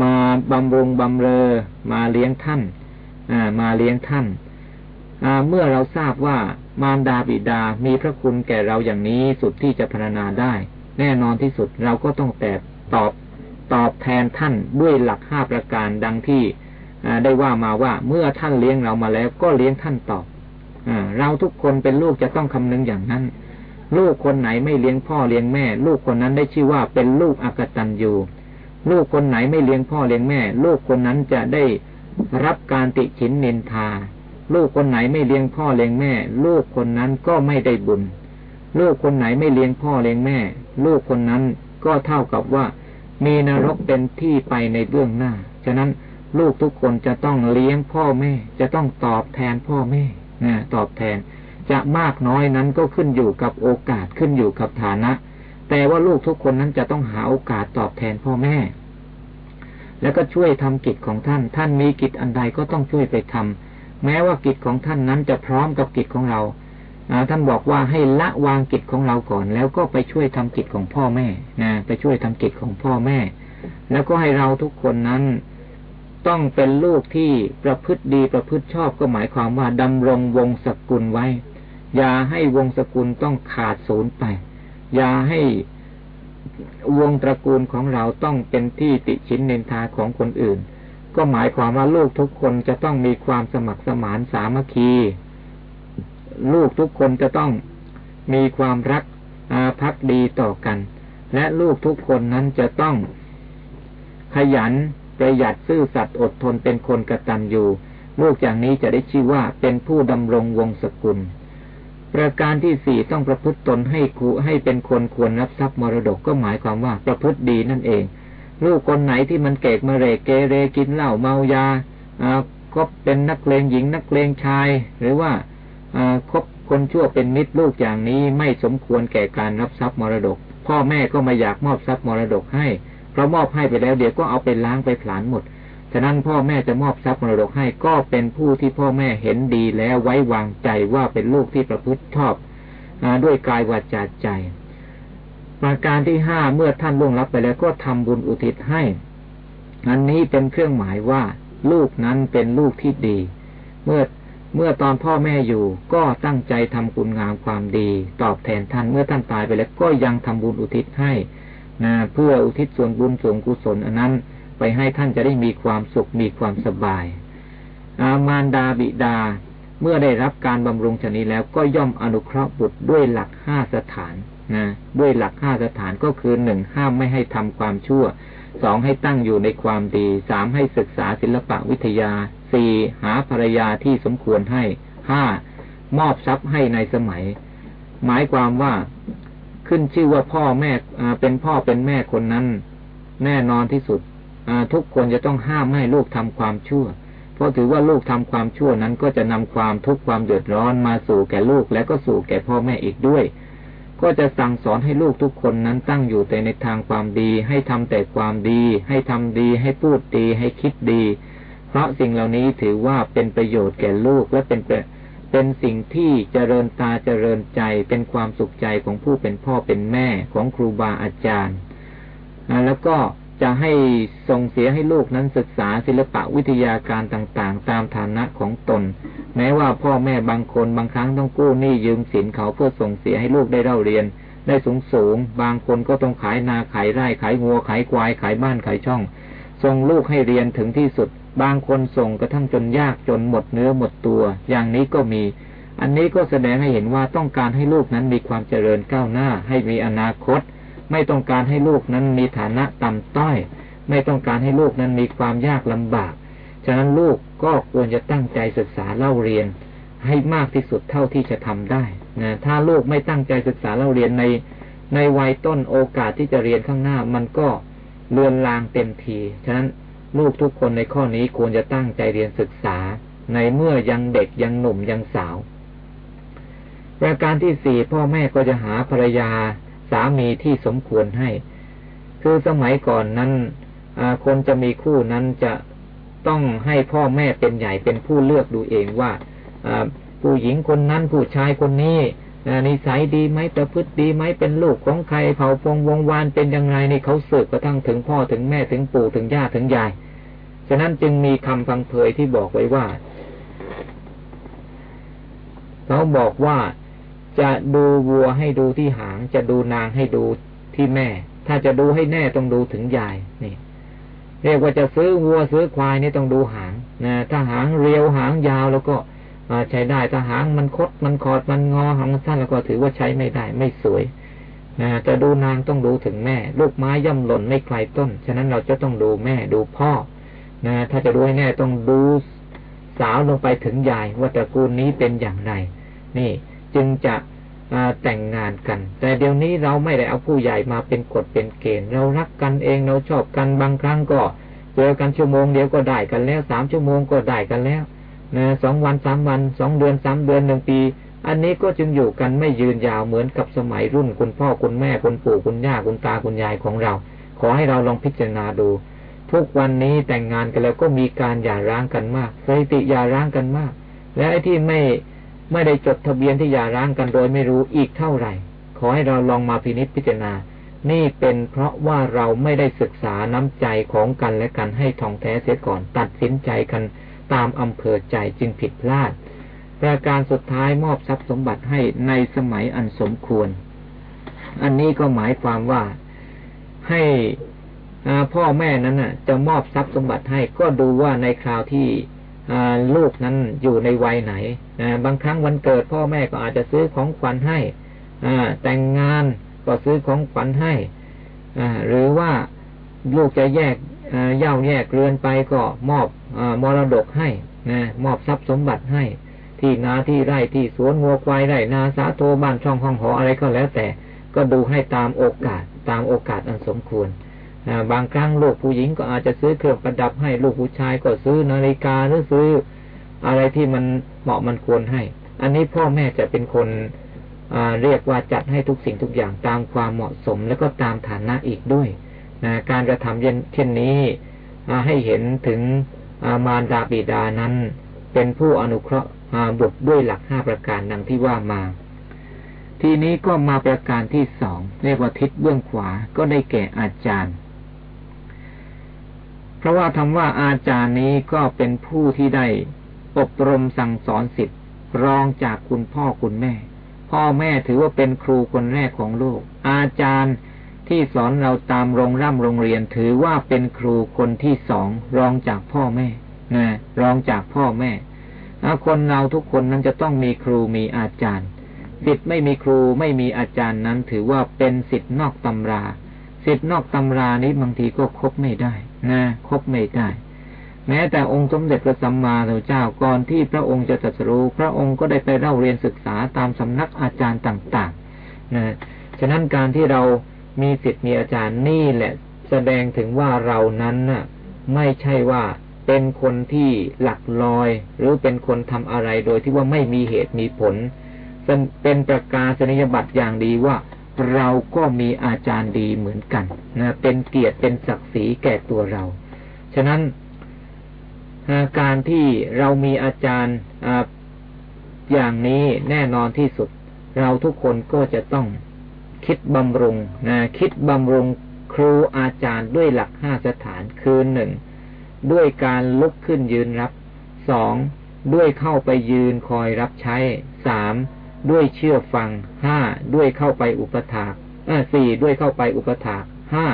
มาบำรุงบำเรอมาเลี้ยงท่านมาเลี้ยงท่านเมื่อเราทราบว่ามารดาบิดามีพระคุณแก่เราอย่างนี้สุดที่จะพรรณนาได้ แน่นอนที่สุดเราก็ต้องแต่ตอบตอบแทนท่านด้วยหลักห้าประการดังที่ ได้ว่ามาว่าเมื่อท่านเลี้ยงเรามาแล้ว ก็เลี้ยงท่านตอบเราทุกคนเป็นลูกจะต้องคำนึงอย่างนั้น ลูกคนไหนไม่เลี้ยงพ่อเลี้ยงแม่ ลูกคนนั้นได้ชื่อว่าเป็นลูกอกตันยูลูกคนไหนไม่เลี้ยงพ่อเลี้ยงแม่ ลูกคนนั้นจะได้รับการติฉินนินทา ลูกคนไหนไม่เลี้ยงพ่อเลี้ยงแม่ ลูกคนนั้นก็ไม่ได้บุญ ลูกคนไหนไม่เลี้ยงพ่อเลี้ยงแม่ ลูกคนนั้นก็เท่ากับว่า มีนรกเป็นที่ไปในเบื้องหน้า ฉะนั้น ลูกทุกคนจะต้องเลี้ยงพ่อแม่ จะต้องตอบแทนพ่อแม่นะตอบแทน จะมากน้อยนั้นก็ขึ้นอยู่กับโอกาสขึ้นอยู่กับฐานะ แต่ว่าลูกทุกคนนั้นจะต้องหาโอกาสตอบแทนพ่อแม่ แล้วก็ช่วยทำกิจของท่าน ท่านมีกิจอันใดก็ต้องช่วยไปทำแม้ว่ากิจของท่านนั้นจะพร้อมกับกิจของเราท่านบอกว่าให้ละวางกิจของเราก่อน แล้วก็ไปช่วยทำกิจของพ่อแม่นะไปช่วยทำกิจของพ่อแม่ แล้วก็ให้เราทุกคนนั้น ต้องเป็นลูกที่ประพฤติดีประพฤติชอบก็หมายความว่าดำรงวงศกุลไว้ อย่าให้วงศกุลต้องขาดศูนย์ไป อย่าให้วงตระกูลของเราต้องเป็นที่ติชินเนินทาของคนอื่น ก็หมายความว่าลูกทุกคนจะต้องมีความสมัครสมานสามัคคี ลูกทุกคนจะต้องมีความรักอาภักดีต่อกัน และลูกทุกคนนั้นจะต้องขยัน ประหยัดซื่อสัตย์อดทนเป็นคนกระตันอยู่ลูกอย่างนี้จะได้ชื่อว่าเป็นผู้ดำรงวงศกุล ประการที่สี่ต้องประพฤติตนให้ครูให้เป็นคนควรรับทรัพย์มรดกก็หมายความว่าประพฤติดีนั่นเอง ลูกคนไหนที่มันเกกมาเรเกเรกินเหล้าเมายาก็เป็นนักเลงหญิงนักเลงชาย หรือว่าคบคนชั่วเป็นมิตรลูกอย่างนี้ไม่สมควรแก่การรับทรัพย์มรดก พ่อแม่ก็ไม่อยากมอบทรัพย์มรดกให้ เรามอบให้ไปแล้วเดี๋ยวก็เอาไปล้างไปผลาญหมด ฉะนั้นพ่อแม่จะมอบทรัพย์มรดกให้ก็เป็นผู้ที่พ่อแม่เห็นดีแล้วไว้วางใจว่าเป็นลูกที่ประพฤติชอบด้วยกายวาจาใจ ประการที่ห้าเมื่อท่านล่วงลับไปแล้วก็ทำบุญอุทิศให้ อันนี้เป็นเครื่องหมายว่า ลูกนั้นเป็นลูกที่ดี เมื่อเมื่อตอนพ่อแม่อยู่ก็ตั้งใจทำคุณงามความดี ตอบแทนท่านเมื่อท่านตายไปแล้วก็ยังทำบุญอุทิศให้ นะเพื่ออุทิศส่วนบุญส่วนกุศลอันนั้น ไปให้ท่านจะได้มีความสุขมีความสบายอามารดาบิดาเมื่อได้รับการบำรุงชนี้แล้วก็ย่อมอนุเคราะห์บุตรด้วยหลักห้าสถานนะด้วยหลักห้าสถานก็คือหนึ่งห้ามไม่ให้ทำความชั่วสองให้ตั้งอยู่ในความดีสามให้ศึกษาศิลปะวิทยาสี่หาภรรยาที่สมควรให้ห้ามอบทรัพย์ให้ในสมัย หมายความว่า ขึ้นชื่อว่าพ่อแม่เป็นพ่อเป็นแม่คนนั้น แน่นอนที่สุดทุกคนจะต้องห้ามไม่ให้ลูกทำความชั่ว เพราะถือว่าลูกทำความชั่วนั้นก็จะนำความทุกข์ความเดือดร้อนมาสู่แก่ลูกและก็สู่แก่พ่อแม่อีกด้วย ก็จะสั่งสอนให้ลูกทุกคนนั้นตั้งอยู่แต่ในทางความดี ให้ทำแต่ความดี ให้ทำดี ให้พูดดี ให้คิดดี เพราะสิ่งเหล่านี้ถือว่าเป็นประโยชน์แก่ลูกและเป็น เป็นสิ่งที่เจริญตาเจริญใจเป็นความสุขใจของผู้เป็นพ่อเป็นแม่ของครูบาอาจารย์ แล้วก็จะให้ส่งเสียให้ลูกนั้นศึกษาศิลปะวิทยาการต่างๆ ตามฐานะของตน แม้ว่าพ่อแม่บางคนบางครั้งต้องกู้หนี้ยืมสินเขาเพื่อส่งเสียให้ลูกได้เล่าเรียน ได้สูงสูง บางคนก็ต้องขายนาขายไร่ขายงัวขายควายขายบ้านขายช่องส่งลูกให้เรียนถึงที่สุด บางคนส่งกระทั่งจนยากจนหมดเนื้อหมดตัว อย่างนี้ก็มี อันนี้ก็แสดงให้เห็นว่าต้องการให้ลูกนั้นมีความเจริญก้าวหน้า ให้มีอนาคต ไม่ต้องการให้ลูกนั้นมีฐานะต่ำต้อย ไม่ต้องการให้ลูกนั้นมีความยากลำบาก ฉะนั้นลูกก็ควรจะตั้งใจศึกษาเล่าเรียน ให้มากที่สุดเท่าที่จะทำได้นะถ้าลูกไม่ตั้งใจศึกษาเล่าเรียนในในวัยต้นโอกาสที่จะเรียนข้างหน้ามันก็เลือนลางเต็มที ฉะนั้น ลูกทุกคนในข้อนี้ควรจะตั้งใจเรียนศึกษา ในเมื่อยังเด็กยังหนุ่มยังสาว ประการที่สี่พ่อแม่ก็จะหาภรรยาสามีที่สมควรให้ คือสมัยก่อนนั้นคนจะมีคู่นั้นจะต้องให้พ่อแม่เป็นใหญ่เป็นผู้เลือกดูเองว่าผู้หญิงคนนั้นผู้ชายคนนี้ นิสัยดีไหมประพฤติดีไหมเป็นลูกของใครเผ่าพงวงวานเป็นยังไงนี่เขาสืบกระทั่งถึงพ่อถึงแม่ถึงปู่ถึงย่าถึงยาย ฉะนั้นจึงมีคำพังเพยที่บอกไว้ว่าเขาบอกว่าจะดูวัวให้ดูที่หาง จะดูนางให้ดูที่แม่ ถ้าจะดูให้แน่ต้องดูถึงยายนี่ เรียกว่าจะซื้อวัวซื้อควายนี่ต้องดูหางนะถ้าหางเรียวหางยาวแล้วก็ ใช้ได้ถ้าหางมันคดมันคอดมันงอหางมันสั้นแล้วก็ถือว่าใช้ไม่ได้ ไม่สวยนะจะดูนางต้องดูถึงแม่ ลูกไม้ย่ำหล่นไม่ไกลต้น ฉะนั้นเราจะต้องดูแม่ดูพ่อนะถ้าจะดูให้แน่ต้องดูสาวลงไปถึงยายว่าตระกูลนี้เป็นอย่างไร นี่ จึงจะแต่งงานกัน แต่เดี๋ยวนี้เราไม่ได้เอาผู้ใหญ่มาเป็นกฎเป็นเกณฑ์ เรารักกันเองเราชอบกันบางครั้งก็ เจอกันชั่วโมงเดียวก็ได้กันแล้วสามชั่วโมงก็ได้กันแล้ว นะสองวันสามวันสองเดือนสามเดือนหนึ่งปี อันนี้ก็จึงอยู่กันไม่ยืนยาวเหมือนกับสมัยรุ่นคุณพ่อคุณแม่คุณปู่คุณย่าคุณตาคุณยายของเรา ขอให้เราลองพิจารณาดู ทุกวันนี้แต่งงานกันแล้วก็มีการหย่าร้างกันมากสถิติหย่าร้างกันมาก และไอ้ที่ไม่ไม่ได้จดทะเบียนที่หย่าร้างกันโดยไม่รู้อีกเท่าไหร่ ขอให้เราลองมาพินิจพิจารณา นี่เป็นเพราะว่าเราไม่ได้ศึกษาน้ำใจของกันและกันให้ท่องแท้เสียก่อนตัดสินใจกัน ตามอำเภอใจจึงผิดพลาด ประการสุดท้ายมอบทรัพย์สมบัติให้ในสมัยอันสมควร อันนี้ก็หมายความว่าให้พ่อแม่นั้นจะมอบทรัพย์สมบัติให้ก็ดูว่าในคราวที่ลูกนั้นอยู่ในวัยไหนบางครั้งวันเกิดพ่อแม่ก็อาจจะซื้อของขวัญให้แต่งงานก็ซื้อของขวัญให้หรือว่าลูกจะแยก เย่าแยกเรือนไปก็มอบอมรดกให้นะมอบทรัพย์สมบัติให้ ที่นาที่ไร่ที่สวนงัวควายไร่นาสาโทบ้านช่องห้องหออะไรก็แล้วแต่ ก็ดูให้ตามโอกาสตามโอกาสอันสมควรบางครั้งลูกผู้หญิงก็อาจจะซื้อเครื่องประดับให้ลูกผู้ชายก็ซื้อนาฬิกาหรือซื้อ อะไรที่มันเหมาะมันควรให้ อันนี้พ่อแม่จะเป็นคนเรียกว่าจัดให้ทุกสิ่งทุกอย่างตามความเหมาะสม แล้วก็ตามฐานะอีกด้วย นะการกระทำเช่นนี้ให้เห็นถึงมารดาบิดานั้น เป็นผู้อนุเคราะห์บุตรด้วยหลักห้าประการดังที่ว่ามา ทีนี้ก็มาประการที่สองเรียกว่าทิศเบื้องขวาก็ได้แก่อาจารย์ เพราะว่าคำว่าอาจารย์นี้ก็เป็นผู้ที่ได้อบรมสั่งสอนสิทธิ์รองจากคุณพ่อคุณแม่ พ่อแม่ถือว่าเป็นครูคนแรกของโลก อาจารย์ ที่สอนเราตามโรงร่ำโรงเรียนถือว่าเป็นครูคนที่สองรองจากพ่อแม่นะรองจากพ่อแม่คนเราทุกคนนั้นจะต้องมีครูมีอาจารย์สิทธิ์ไม่มีครูไม่มีอาจารย์นั้นถือว่าเป็นสิทธิ์นอกตำราสิทธิ์นอกตำรานี้บางทีก็คบไม่ได้นะคบไม่ได้ แม้แต่องค์สมเด็จพระสัมมาสัมพุทธเจ้าก่อนที่พระองค์จะตรัสรู้ พระองค์ก็ได้ไปเล่าเรียนศึกษาตามสำนักอาจารย์ต่างๆนะฉะนั้นการที่เรา มีสิทธิ์มีอาจารย์นี่แหละ แสดงถึงว่าเรานั้นน่ะ ไม่ใช่ว่าเป็นคนที่หลักลอย หรือเป็นคนทำอะไรโดยที่ว่าไม่มีเหตุมีผล เป็นประกาศนียบัตรอย่างดีว่าเราก็มีอาจารย์ดีเหมือนกันนะเป็นเกียรติเป็นศักดิ์ศรีแก่ตัวเรา ฉะนั้นการที่เรามีอาจารย์อย่างนี้แน่นอนที่สุด เราทุกคนก็จะต้อง คิดบำรุงนะคิดบำรุงครูอาจารย์ด้วยหลักห้าสถานคือหนึ่งด้วยการลุกขึ้นยืนรับสองด้วยเข้าไปยืนคอยรับใช้สามด้วยเชื่อฟังห้าด้วยเข้าไปอุปถากสี่ด้วยเข้าไปอุปถากห้า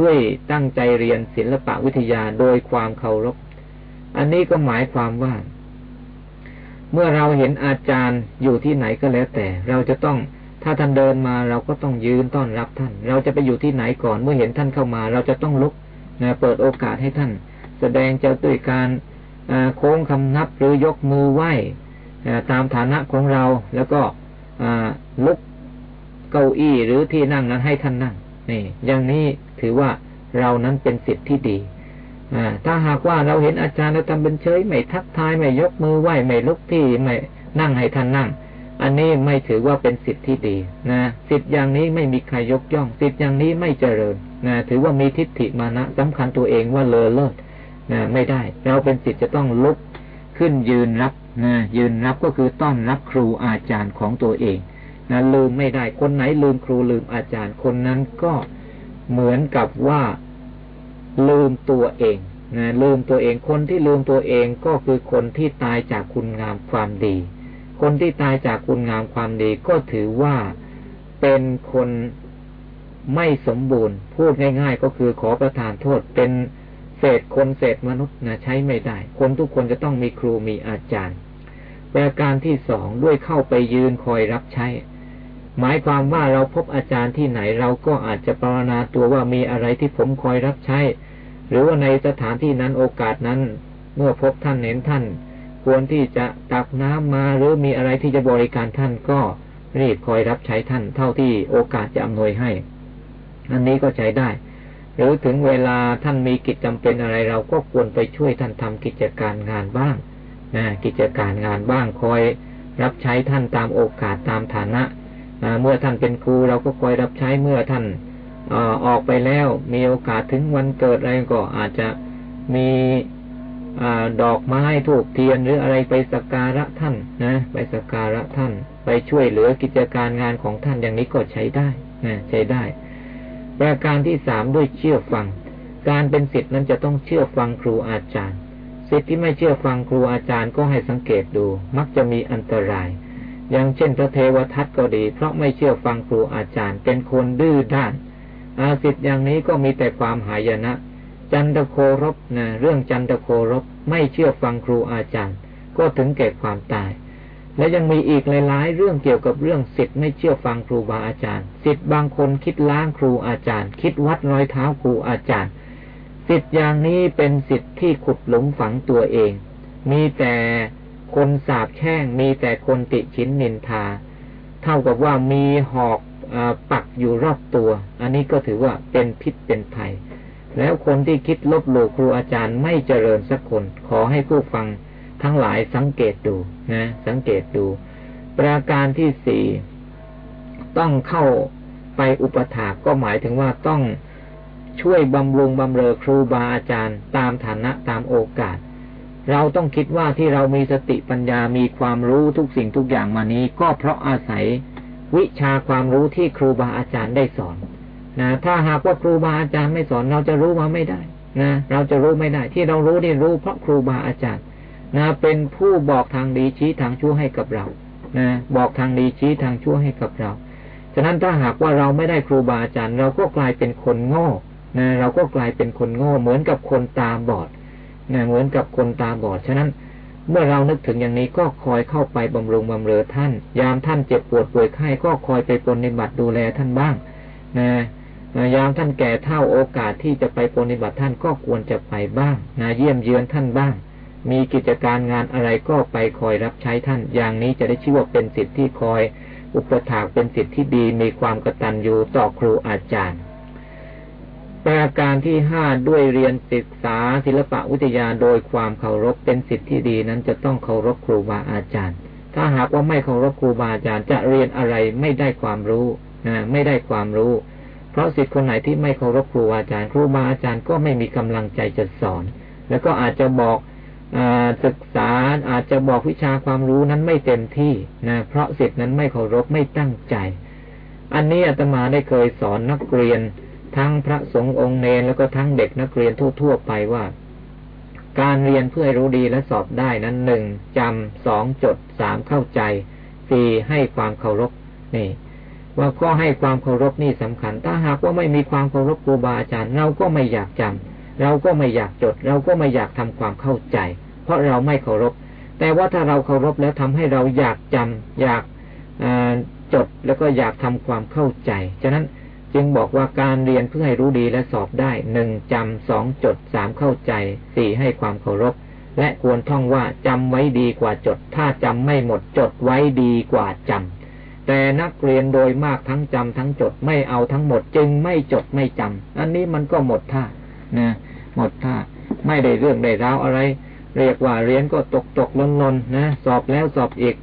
ด้วยตั้งใจเรียนศิลปะวิทยาโดยความเคารพ อันนี้ก็หมายความว่า เมื่อเราเห็นอาจารย์อยู่ที่ไหนก็แล้วแต่ เราจะต้อง ถ้าท่านเดินมาเราก็ต้องยืนต้อนรับท่าน เราจะไปอยู่ที่ไหนก่อนเมื่อเห็นท่านเข้ามา เราจะต้องลุกนะเปิดโอกาสให้ท่าน แสดงเจ้าด้วยการโค้งคำนับหรือยกมือไหว้ตามฐานะของเราแล้วก็ลุกเก้าอี้หรือที่นั่งนั้นให้ท่านนั่งนี่อย่างนี้ถือว่าเรานั้นเป็นสิทธิ์ที่ดีถ้าหากว่าเราเห็นอาจารย์แล้วทำเป็นเฉยไม่ทักทายไม่ยกมือไหว้ไม่ลุกที่ไม่นั่งให้ท่านนั่ง อันนี้ไม่ถือว่าเป็นสิทธิ์ที่ดีนะสิทธิ์อย่างนี้ไม่มีใครยกย่อง สิทธิ์อย่างนี้ไม่เจริญนะถือว่ามีทิฏฐิมานะสำคัญตัวเองว่าเลอเลิศนะไม่ได้ เราเป็นสิทธิ์จะต้องลุกขึ้นยืนรับนะยืนรับก็คือต้อนรับครูอาจารย์ของตัวเองนะลืมไม่ได้คนไหนลืมครูลืมอาจารย์คนนั้นก็เหมือนกับว่าลืมตัวเองนะลืมตัวเองคนที่ลืมตัวเองก็คือคนที่ตายจากคุณงามความดี คนที่ตายจากคุณงามความดีก็ถือว่าเป็นคนไม่สมบูรณ์ พูดง่าย ๆ ก็คือขอประทานโทษเป็นเศษคนเศษมนุษย์นะใช้ไม่ได้ คนทุกคนจะต้องมีครูมีอาจารย์ ประการที่สองด้วยเข้าไปยืนคอยรับใช้ หมายความว่าเราพบอาจารย์ที่ไหนเราก็อาจจะปรารณาตัวว่ามีอะไรที่ผมคอยรับใช้ หรือว่าในสถานที่นั้นโอกาสนั้น เมื่อพบท่านเห็นท่าน ควรที่จะตักน้ำมาหรือมีอะไรที่จะบริการท่านก็รีบคอยรับใช้ท่านเท่าที่โอกาสจะอำนวยให้ อันนี้ก็ใช้ได้ หรือถึงเวลาท่านมีกิจจำเป็นอะไรเราก็ควรไปช่วยท่านทำกิจการงานบ้างนะกิจการงานบ้างคอยรับใช้ท่านตามโอกาสตามฐานะเมื่อท่านเป็นครูเราก็คอยรับใช้เมื่อท่านออกไปแล้วมีโอกาสถึงวันเกิดอะไรก็อาจจะมี อดอกไม้ถูกเทียนหรืออะไรไปสักการะท่านนะไปสักการะท่าน ไปช่วยเหลือกิจการงานของท่านอย่างนี้ก็ใช้ได้นะใช้ได้ ประการที่สามด้วยเชื่อฟัง การเป็นศิษย์นั้นจะต้องเชื่อฟังครูอาจารย์ศิษย์ที่ไม่เชื่อฟังครูอาจารย์ก็ให้สังเกตดู มักจะมีอันตราย อย่างเช่นพระเทวทัตก็ดี เพราะไม่เชื่อฟังครูอาจารย์ เป็นคนดื้อด้านอาสิทธิ์อย่างนี้ก็มีแต่ความหายนะ จันทโครบนะเรื่องจันทโครบไม่เชื่อฟังครูอาจารย์ ก็ถึงแก่ความตาย และยังมีอีกหลายๆเรื่องเกี่ยวกับเรื่องสิทธิ์ไม่เชื่อฟังครูบาอาจารย์สิทธิ์บางคนคิดล้างครูอาจารย์ คิดวัดรอยเท้าครูอาจารย์สิทธิ์อย่างนี้เป็นสิทธิ์ที่ขุดหลุมฝังตัวเอง มีแต่คนสาบแช่งมีแต่คนติชินนินทา เท่ากับว่ามีหอกอปักอยู่รอบตัว อันนี้ก็ถือว่าเป็นพิษเป็นภัย แล้วคนที่คิดลบหลู่ครูอาจารย์ไม่เจริญสักคน ขอให้ผู้ฟังทั้งหลายสังเกตดูนะ สังเกตดู ประการที่สี่ต้องเข้าไปอุปถากก็หมายถึงว่าต้องช่วยบำรุงบำเรอครูบาอาจารย์ ตามฐานะตามโอกาส เราต้องคิดว่าที่เรามีสติปัญญามีความรู้ทุกสิ่งทุกอย่างมานี้ ก็เพราะอาศัยวิชาความรู้ที่ครูบาอาจารย์ได้สอน นะถ้าหากว่าครูบาอาจารย์ไม่สอนเราจะรู้มาไม่ได้นะเราจะรู้ไม่ได้ ที่เรารู้นี่รู้เพราะครูบาอาจารย์นะเป็นผู้บอกทางดีชี้ทางชั่วให้กับเรานะบอกทางดีชี้ทางชั่วให้กับเรา ฉะนั้นถ้าหากว่าเราไม่ได้ครูบาอาจารย์ เราก็กลายเป็นคนโง่นะเราก็กลายเป็นคนโง่ เหมือนกับคนตาบอดนะเหมือนกับคนตาบอด ฉะนั้นเมื่อเรานึกถึงอย่างนี้ก็คอยเข้าไปบำรุงบำเรอท่าน ยามท่านเจ็บปวดป่วยไข้ก็คอยไปปฏิบัติดูแลท่านบ้างนะ ยามท่านแก่เท่าโอกาสที่จะไปปฏิบัติท่านก็ควรจะไปบ้างนะเยี่ยมเยือนท่านบ้าง มีกิจการงานอะไรก็ไปคอยรับใช้ท่าน อย่างนี้จะได้ชื่อว่าเป็นสิทธิ์ที่คอย อุปถากเป็นสิทธิ์ที่ดี มีความกตัญญูต่อครูอาจารย์ ประการที่ห้าด้วยเรียนศึกษาศิลปะวิทยาโดยความเคารพเป็นสิทธิที่ดีนั้นจะต้องเคารพครูบาอาจารย์ ถ้าหากว่าไม่เคารพครูบาอาจารย์จะเรียนอะไรไม่ได้ความรู้นะไม่ได้ความรู้ ราะสิทธิคนไหนที่ไม่เคารพครูอาจารย์ครูบาอาจารย์ก็ไม่มีกำลังใจจะสอน แล้วก็อาจจะบอกอศึกษาอาจจะบอกวิชาความรู้นั้นไม่เต็มที่นะเพราะสิทธินั้นไม่เคารพไม่ตั้งใจ อันนี้อาตมาได้เคยสอนนักเรียน ทั้งพระสงฆ์องค์เนรแล้วก็ทั้งเด็กนักเรียนทั่ว ๆ ไปว่า การเรียนเพื่อรู้ดีและสอบได้นั้นหนึ่งจำสองจดสามเข้าใจสี่ให้ความเคารพนี่ ว่าข้อให้ความเคารพนี่สำคัญ ถ้าหากว่าไม่มีความเคารพครูบาอาจารย์ เราก็ไม่อยากจำเราก็ไม่อยากจด เราก็ไม่อยากทำความเข้าใจ เพราะเราไม่เคารพ แต่ว่าถ้าเราเคารพแล้วทำให้เราอยากจำอยากจดแล้วก็อยากทำความเข้าใจ ฉะนั้นจึงบอกว่าการเรียนเพื่อให้รู้ดีและสอบได้หนึ่งจำสองจดสามเข้าใจสี่ให้ความเคารพ และควรท่องว่าจำไว้ดีกว่าจด ถ้าจำไม่หมดจดไว้ดีกว่าจำ แต่นักเรียนโดยมากทั้งจำทั้งจดไม่เอาทั้งหมด จึงไม่จดไม่จำอันนี้มันก็หมดท่านะหมดท่าไม่ได้เรื่องได้ราวอะไร เรียกว่าเรียนก็ตกตกลนลนนะสอบแล้วสอบอีก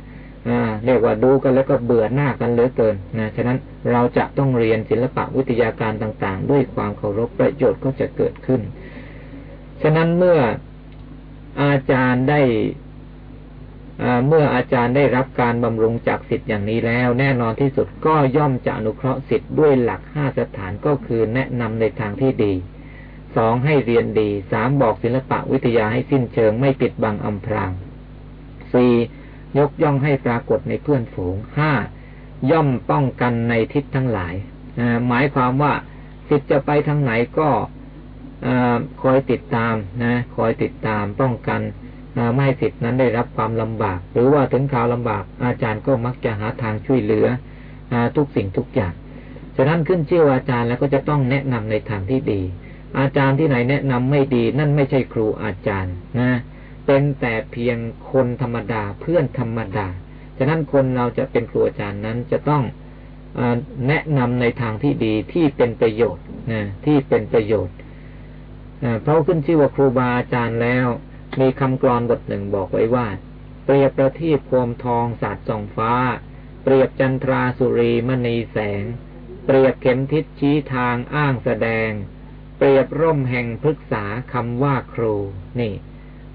เรียกว่าดูกันแล้วก็เบื่อหน้ากันเหลือเกินนะฉะนั้นเราจะต้องเรียนศิลปะวิทยาการต่างๆ ด้วยความเคารพประโยชน์ก็จะเกิดขึ้น ฉะนั้นเมื่ออาจารย์ได้ เมื่ออาจารย์ได้รับการบำรุงจากสิทธิ์อย่างนี้แล้ว แน่นอนที่สุดก็ย่อมจะอนุเคราะห์สิทธิ์ด้วยหลักห้าสถานก็คือแนะนำในทางที่ดีสองให้เรียนดีสามบอกศิลปะวิทยาให้สิ้นเชิงไม่ปิดบังอำพรางสี่ยกย่องให้ปรากฏในเพื่อนฝูงห้าย่อมป้องกันในทิศทั้งหลายหมายความว่าสิทธิ์จะไปทางไหนก็คอยติดตามนะคอยติดตามป้องกัน ไม่ให้สิทธินั้นได้รับความลำบาก หรือว่าถึงข่าวลำบาก อาจารย์ก็มักจะหาทางช่วยเหลือทุกสิ่งทุกอย่างฉะนั้นขึ้นชื่ออาจารย์แล้วก็จะต้องแนะนำในทางที่ดี อาจารย์ที่ไหนแนะนำไม่ดี นั่นไม่ใช่ครูอาจารย์นะเป็นแต่เพียงคนธรรมดาเพื่อนธรรมดาฉะนั้นคนเราจะเป็นครูอาจารย์นั้นจะต้องอแนะนำในทางที่ดีที่เป็นประโยชน์นะที่เป็นประโยชน์เพราะขึ้นชื่อว่าครูบาอาจารย์แล้ว มีคำกรอนบทหนึ่งบอกไว้ว่า เปรียบประทีปโคมทองสาดส่องฟ้า เปรียบจันทราสุรีมณีแสง เปรียบเข็มทิศชี้ทางอ้างแสดง เปรียบร่มแห่งพฤกษาคำว่าครู นี่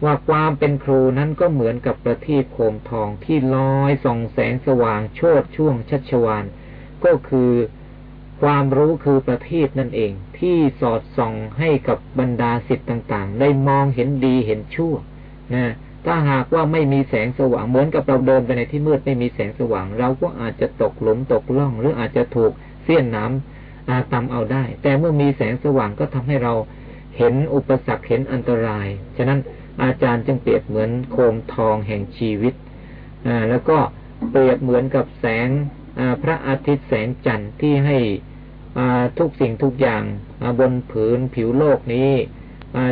ว่าความเป็นครูนั้นก็เหมือนกับประทีปโคมทองที่ลอยส่องแสงสว่างโชดช่วงชัชวานก็คือความรู้คือประทีปนั่นเอง ที่สอดส่องให้กับบรรดาสิทธิ์ต่าง ๆ ได้มองเห็นดีเห็นชั่วนะถ้าหากว่าไม่มีแสงสว่างเหมือนกับเราเดินไปในที่มืดไม่มีแสงสว่าง เราก็อาจจะตกหลุมตกล่อง หรืออาจจะถูกเสี้ยนน้ำอาตำเอาได้ แต่เมื่อมีแสงสว่างก็ทำให้เราเห็นอุปสรรคเห็นอันตราย ฉะนั้นอาจารย์จึงเปรียบเหมือนโคมทองแห่งชีวิตอ่าแล้วก็เปรียบเหมือนกับแสงพระอาทิตย์แสงจันทร์ที่ให้ ทุกสิ่งทุกอย่างบนผืนผิวโลกนี้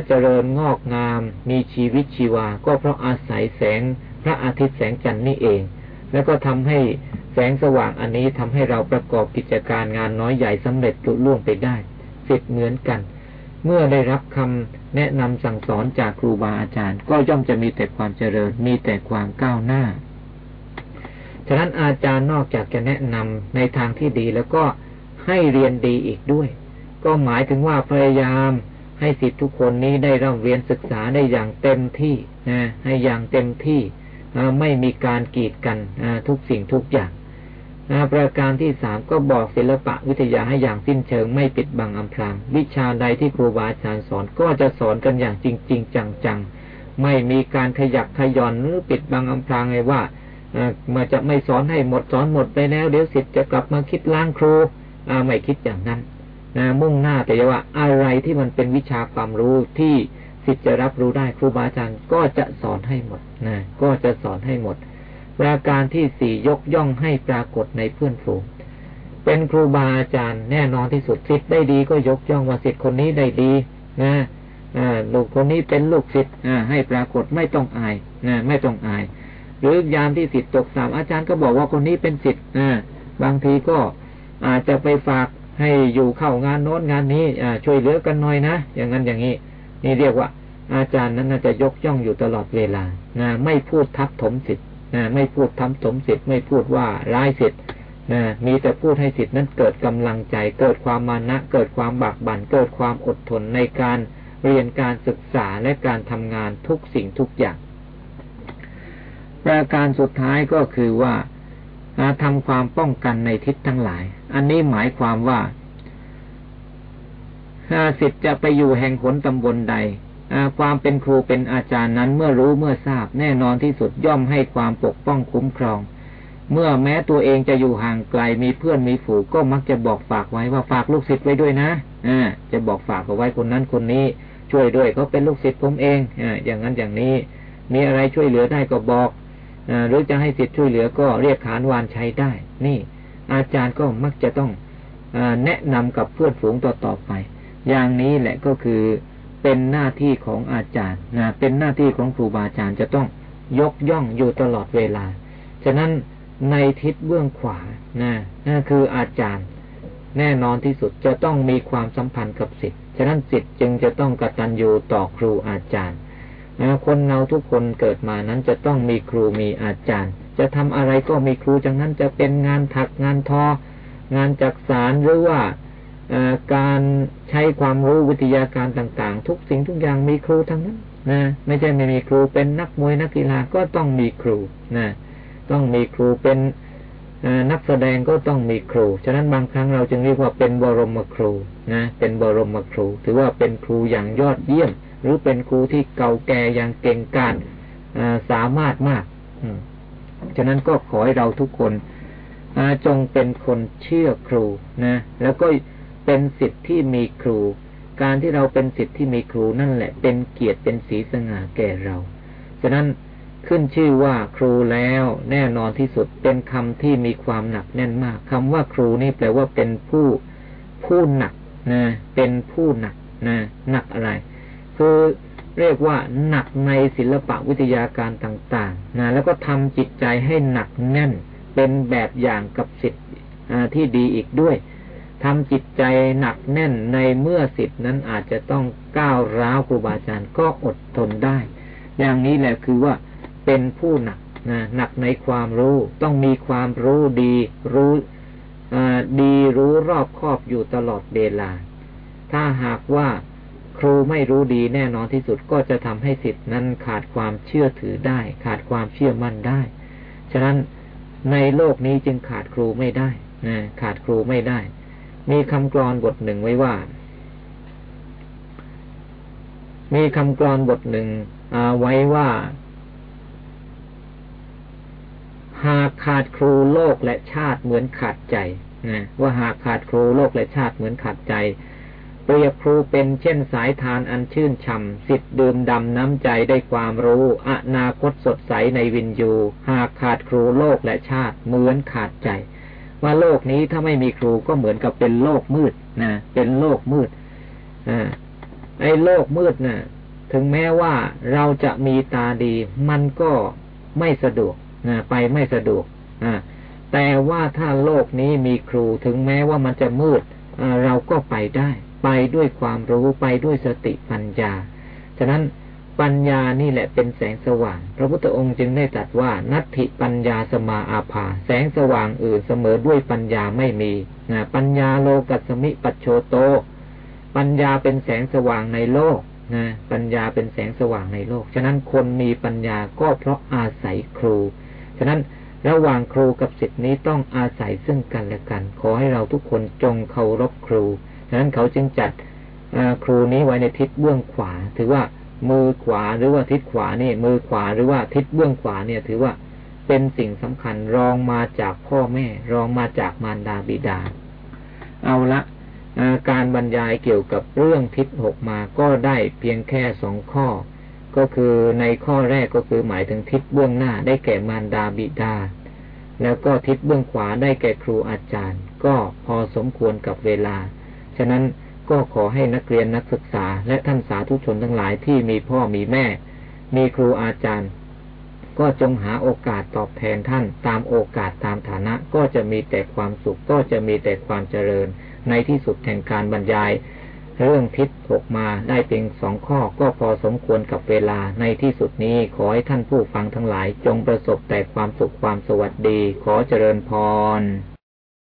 เจริญงอกงาม มีชีวิตชีวา ก็เพราะอาศัยแสงพระอาทิตย์แสงจันทร์นี่เอง แล้วก็ทำให้แสงสว่างอันนี้ทำให้เราประกอบกิจการงานน้อยใหญ่สำเร็จลุล่วงไปได้สิทธิ์เหมือนกัน เมื่อได้รับคำแนะนำสั่งสอนจากครูบาอาจารย์ ก็ย่อมจะมีแต่ความเจริญ มีแต่ความก้าวหน้า ฉะนั้นอาจารย์นอกจากจะแนะนำในทางที่ดีแล้วก็ ให้เรียนดีอีกด้วย ก็หมายถึงว่าพยายามให้สิทธิทุกคนนี้ได้ร่ำเรียนศึกษาได้อย่างเต็มที่นะให้อย่างเต็มที่ไม่มีการกีดกันทุกสิ่งทุกอย่างประการที่สามก็บอกศิลปะวิทยาให้อย่างสิ้นเชิงไม่ปิดบังอำพรางวิชาใดที่ครูบาอาจารย์สอนก็จะสอนกันอย่างจริงจริงจังๆ ไม่มีการขยักขย่อนหรือปิดบังอำพรางเลยว่ามาจะไม่สอนให้หมดสอนหมดไปแล้ว เดี๋ยวสิทธิ์จะกลับมาคิดล้างครู ไม่คิดอย่างนั้นนะมุ่งหน้าแต่ว่าอะไรที่มันเป็นวิชาความรู้ที่สิทธิ์จะรับรู้ได้ครูบาอาจารย์ก็จะสอนให้หมดนะก็จะสอนให้หมด ประการที่สี่ยกย่องให้ปรากฏในเพื่อนฝูงเป็นครูบาอาจารย์แน่นอนที่สุดสิทธิ์ได้ดีก็ยกย่องว่าสิทธิ์คนนี้ได้ดีนะลูกคนนี้เป็นลูกศิษย์ให้ปรากฏไม่ต้องอายนะไม่ต้องอาย หรือยามที่สิทธิ์ตกสามอาจารย์ก็บอกว่าคนนี้เป็นสิทธิ์บางทีก็ อาจจะไปฝากให้อยู่เข้างานโน้นงานนี้ช่วยเหลือกันหน่อยนะอย่างนั้นอย่างนี้ นี่เรียกว่า อาจารย์นั้นจะยกย่องอยู่ตลอดเวลานะไม่พูดทับถมสิทธิ์นะไม่พูดทับถมสิทธิ์ไม่พูดว่าร้ายสิทธิ์นะมีแต่พูดให้สิทธิ์นั้นเกิดกำลังใจ เกิดความมานะ เกิดความบากบัน่นเกิดความอดทนในการเรียนการศึกษาและการทำงานทุกสิ่งทุกอย่าง ประการสุดท้ายก็คือว่าทำความป้องกันในทิศทั้งหลาย อันนี้หมายความว่าสิทธิ์จะไปอยู่แห่งขนตำบลใดความเป็นครูเป็นอาจารย์นั้นเมื่อรู้เมื่อทราบ แน่นอนที่สุดย่อมให้ความปกป้องคุ้มครอง เมื่อแม้ตัวเองจะอยู่ห่างไกลมีเพื่อนมีฝูงก็มักจะบอกฝากไว้ว่าฝากลูกศิษย์ไว้ด้วยนะอจะบอกฝากเอาไว้คนนั้นคนนี้ ช่วยด้วยเขาเป็นลูกศิษย์ผมเองออย่างนั้นอย่างนี้ มีอะไรช่วยเหลือได้ก็บอกหรือจะให้สิทธิ์ช่วยเหลือก็เรียกขานวานใช้ได้ นี่ อาจารย์ก็มักจะต้องอแนะนำกับเพื่อนฝูงต่อๆไป อย่างนี้แหละก็คือเป็นหน้าที่ของอาจารย์นะเป็นหน้าที่ของครูบาอาจารย์จะต้องยกย่องอยู่ตลอดเวลา ฉะนั้นในทิศเบื้องขวานะนั่นคืออาจารย์ แน่นอนที่สุดจะต้องมีความสัมพันธ์กับสิทธิ์ฉะนั้นสิทธิ์จึงจะต้องกตัญญูต่อครูอาจารย์คนเราทุกคนเกิดมานั้นจะต้องมีครูมีอาจารย์ จะทำอะไรก็มีครูจากนั้นจะเป็นงานถักงานทอ งานจักสารหรือว่าการใช้ความรู้วิทยาการต่าง ๆ ทุกสิ่งทุกอย่างมีครูทั้งนั้นนะไม่ใช่ไม่มีครูเป็นนักมวยนักกีฬาก็ต้องมีครูนะต้องมีครูเป็นนักแสดงก็ต้องมีครู ฉะนั้นบางครั้งเราจึงเรียกว่าเป็นบรมครูนะ เป็นบรมครู ถือว่าเป็นครูอย่างยอดเยี่ยม หรือเป็นครูที่เก่าแก่อย่างเก่งกาจสามารถมาก ฉะนั้นก็ขอให้เราทุกคนจงเป็นคนเชื่อครูนะ แล้วก็เป็นสิทธิ์ที่มีครู การที่เราเป็นสิทธิ์ที่มีครูนั่นแหละ เป็นเกียรติเป็นสีสง่าแก่เรา ฉะนั้นขึ้นชื่อว่าครูแล้วแน่นอนที่สุดเป็นคำที่มีความหนักแน่นมากคำว่าครูนี่แปลว่าเป็นผู้ผู้หนักนะเป็นผู้หนักนะหนักอะไร คือ เรียกว่าหนักในศิลปะวิทยาการต่างๆนะแล้วก็ทำจิตใจให้หนักแน่น เป็นแบบอย่างกับสิทธิ์ที่ดีอีกด้วยทำจิตใจหนักแน่นในเมื่อสิทธินั้นอาจจะต้องก้าวร้าวครูบาอาจารย์ก็อดทนได้ อย่างนี้แหละคือว่าเป็นผู้หนักนะหนักในความรู้ต้องมีความรู้ดีรู้ดีรู้รอบครอบอยู่ตลอดเวลา ถ้าหากว่า ครูไม่รู้ดีแน่นอนที่สุดก็จะทำให้สิทธินั้นขาดความเชื่อถือได้ ขาดความเชื่อมั่นได้ ฉะนั้นในโลกนี้จึงขาดครูไม่ได้นะขาดครูไม่ได้ มีคำกรอนบทหนึ่งไว้ว่า มีคำกรอนบทหนึ่งไว้ว่า หากขาดครูโลกและชาติเหมือนขาดใจนะว่าหากขาดครูโลกและชาติเหมือนขาดใจ เปรียบครูเป็นเช่นสายทานอันชื่นช่ำสิทธิ์ดื่มดำน้ำใจได้ความรู้ อนาคตสดใสในวินยู หากขาดครูโลกและชาติเหมือนขาดใจ ว่าโลกนี้ถ้าไม่มีครูก็เหมือนกับเป็นโลกมืดนะเป็นโลกมืดอ่ไอ้โลกมืดนะ่ะ ถึงแม้ว่าเราจะมีตาดี มันก็ไม่สะดวกนะไปไม่สะดวกอ่าแต่ว่าถ้าโลกนี้มีครูถึงแม้ว่ามันจะมืดเราก็ไปได้ ไปด้วยความรู้ไปด้วยสติปัญญา ฉะนั้นปัญญานี่แหละเป็นแสงสว่าง พระพุทธองค์จึงได้ตรัสว่านัตถิปัญญาสมาอาภา แสงสว่างอื่นเสมอด้วยปัญญาไม่มีนะปัญญาโลกัสมิปัจโชโต ปัญญาเป็นแสงสว่างในโลกนะปัญญาเป็นแสงสว่างในโลก ฉะนั้นคนมีปัญญาก็เพราะอาศัยครู ฉะนั้นระหว่างครูกับศิษย์นี้ต้องอาศัยซึ่งกันและกัน ขอให้เราทุกคนจงเคารพครู ฉะนั้นเขาจึงจัดครูนี้ไว้ในทิศเบื้องขวา ถือว่ามือขวาหรือว่าทิศขวานี่ มือขวาหรือว่าทิศเบื้องขวาเนี่ย ถือว่าเป็นสิ่งสำคัญรองมาจากพ่อแม่ รองมาจากมารดาบิดา เอาละการบรรยายเกี่ยวกับเรื่องทิศหกมาก็ได้เพียงแค่สองข้อ ก็คือในข้อแรกก็คือหมายถึงทิศเบื้องหน้าได้แก่มารดาบิดา แล้วก็ทิศเบื้องขวาได้แก่ครูอาจารย์ ก็พอสมควรกับเวลา ฉะนั้นก็ขอให้นักเรียนนักศึกษา และท่านสาธุชนทั้งหลายที่มีพ่อมีแม่ มีครูอาจารย์ ก็จงหาโอกาสตอบแทนท่าน ตามโอกาสตามฐานะก็จะมีแต่ความสุขก็จะมีแต่ความเจริญ ในที่สุดแห่งการบรรยาย เรื่องทิศหกมาได้เพียงสองข้อก็พอสมควรกับเวลาในที่สุดนี้ขอให้ท่านผู้ฟังทั้งหลาย จงประสบแต่ความสุขความสวัสดี ขอเจริญพร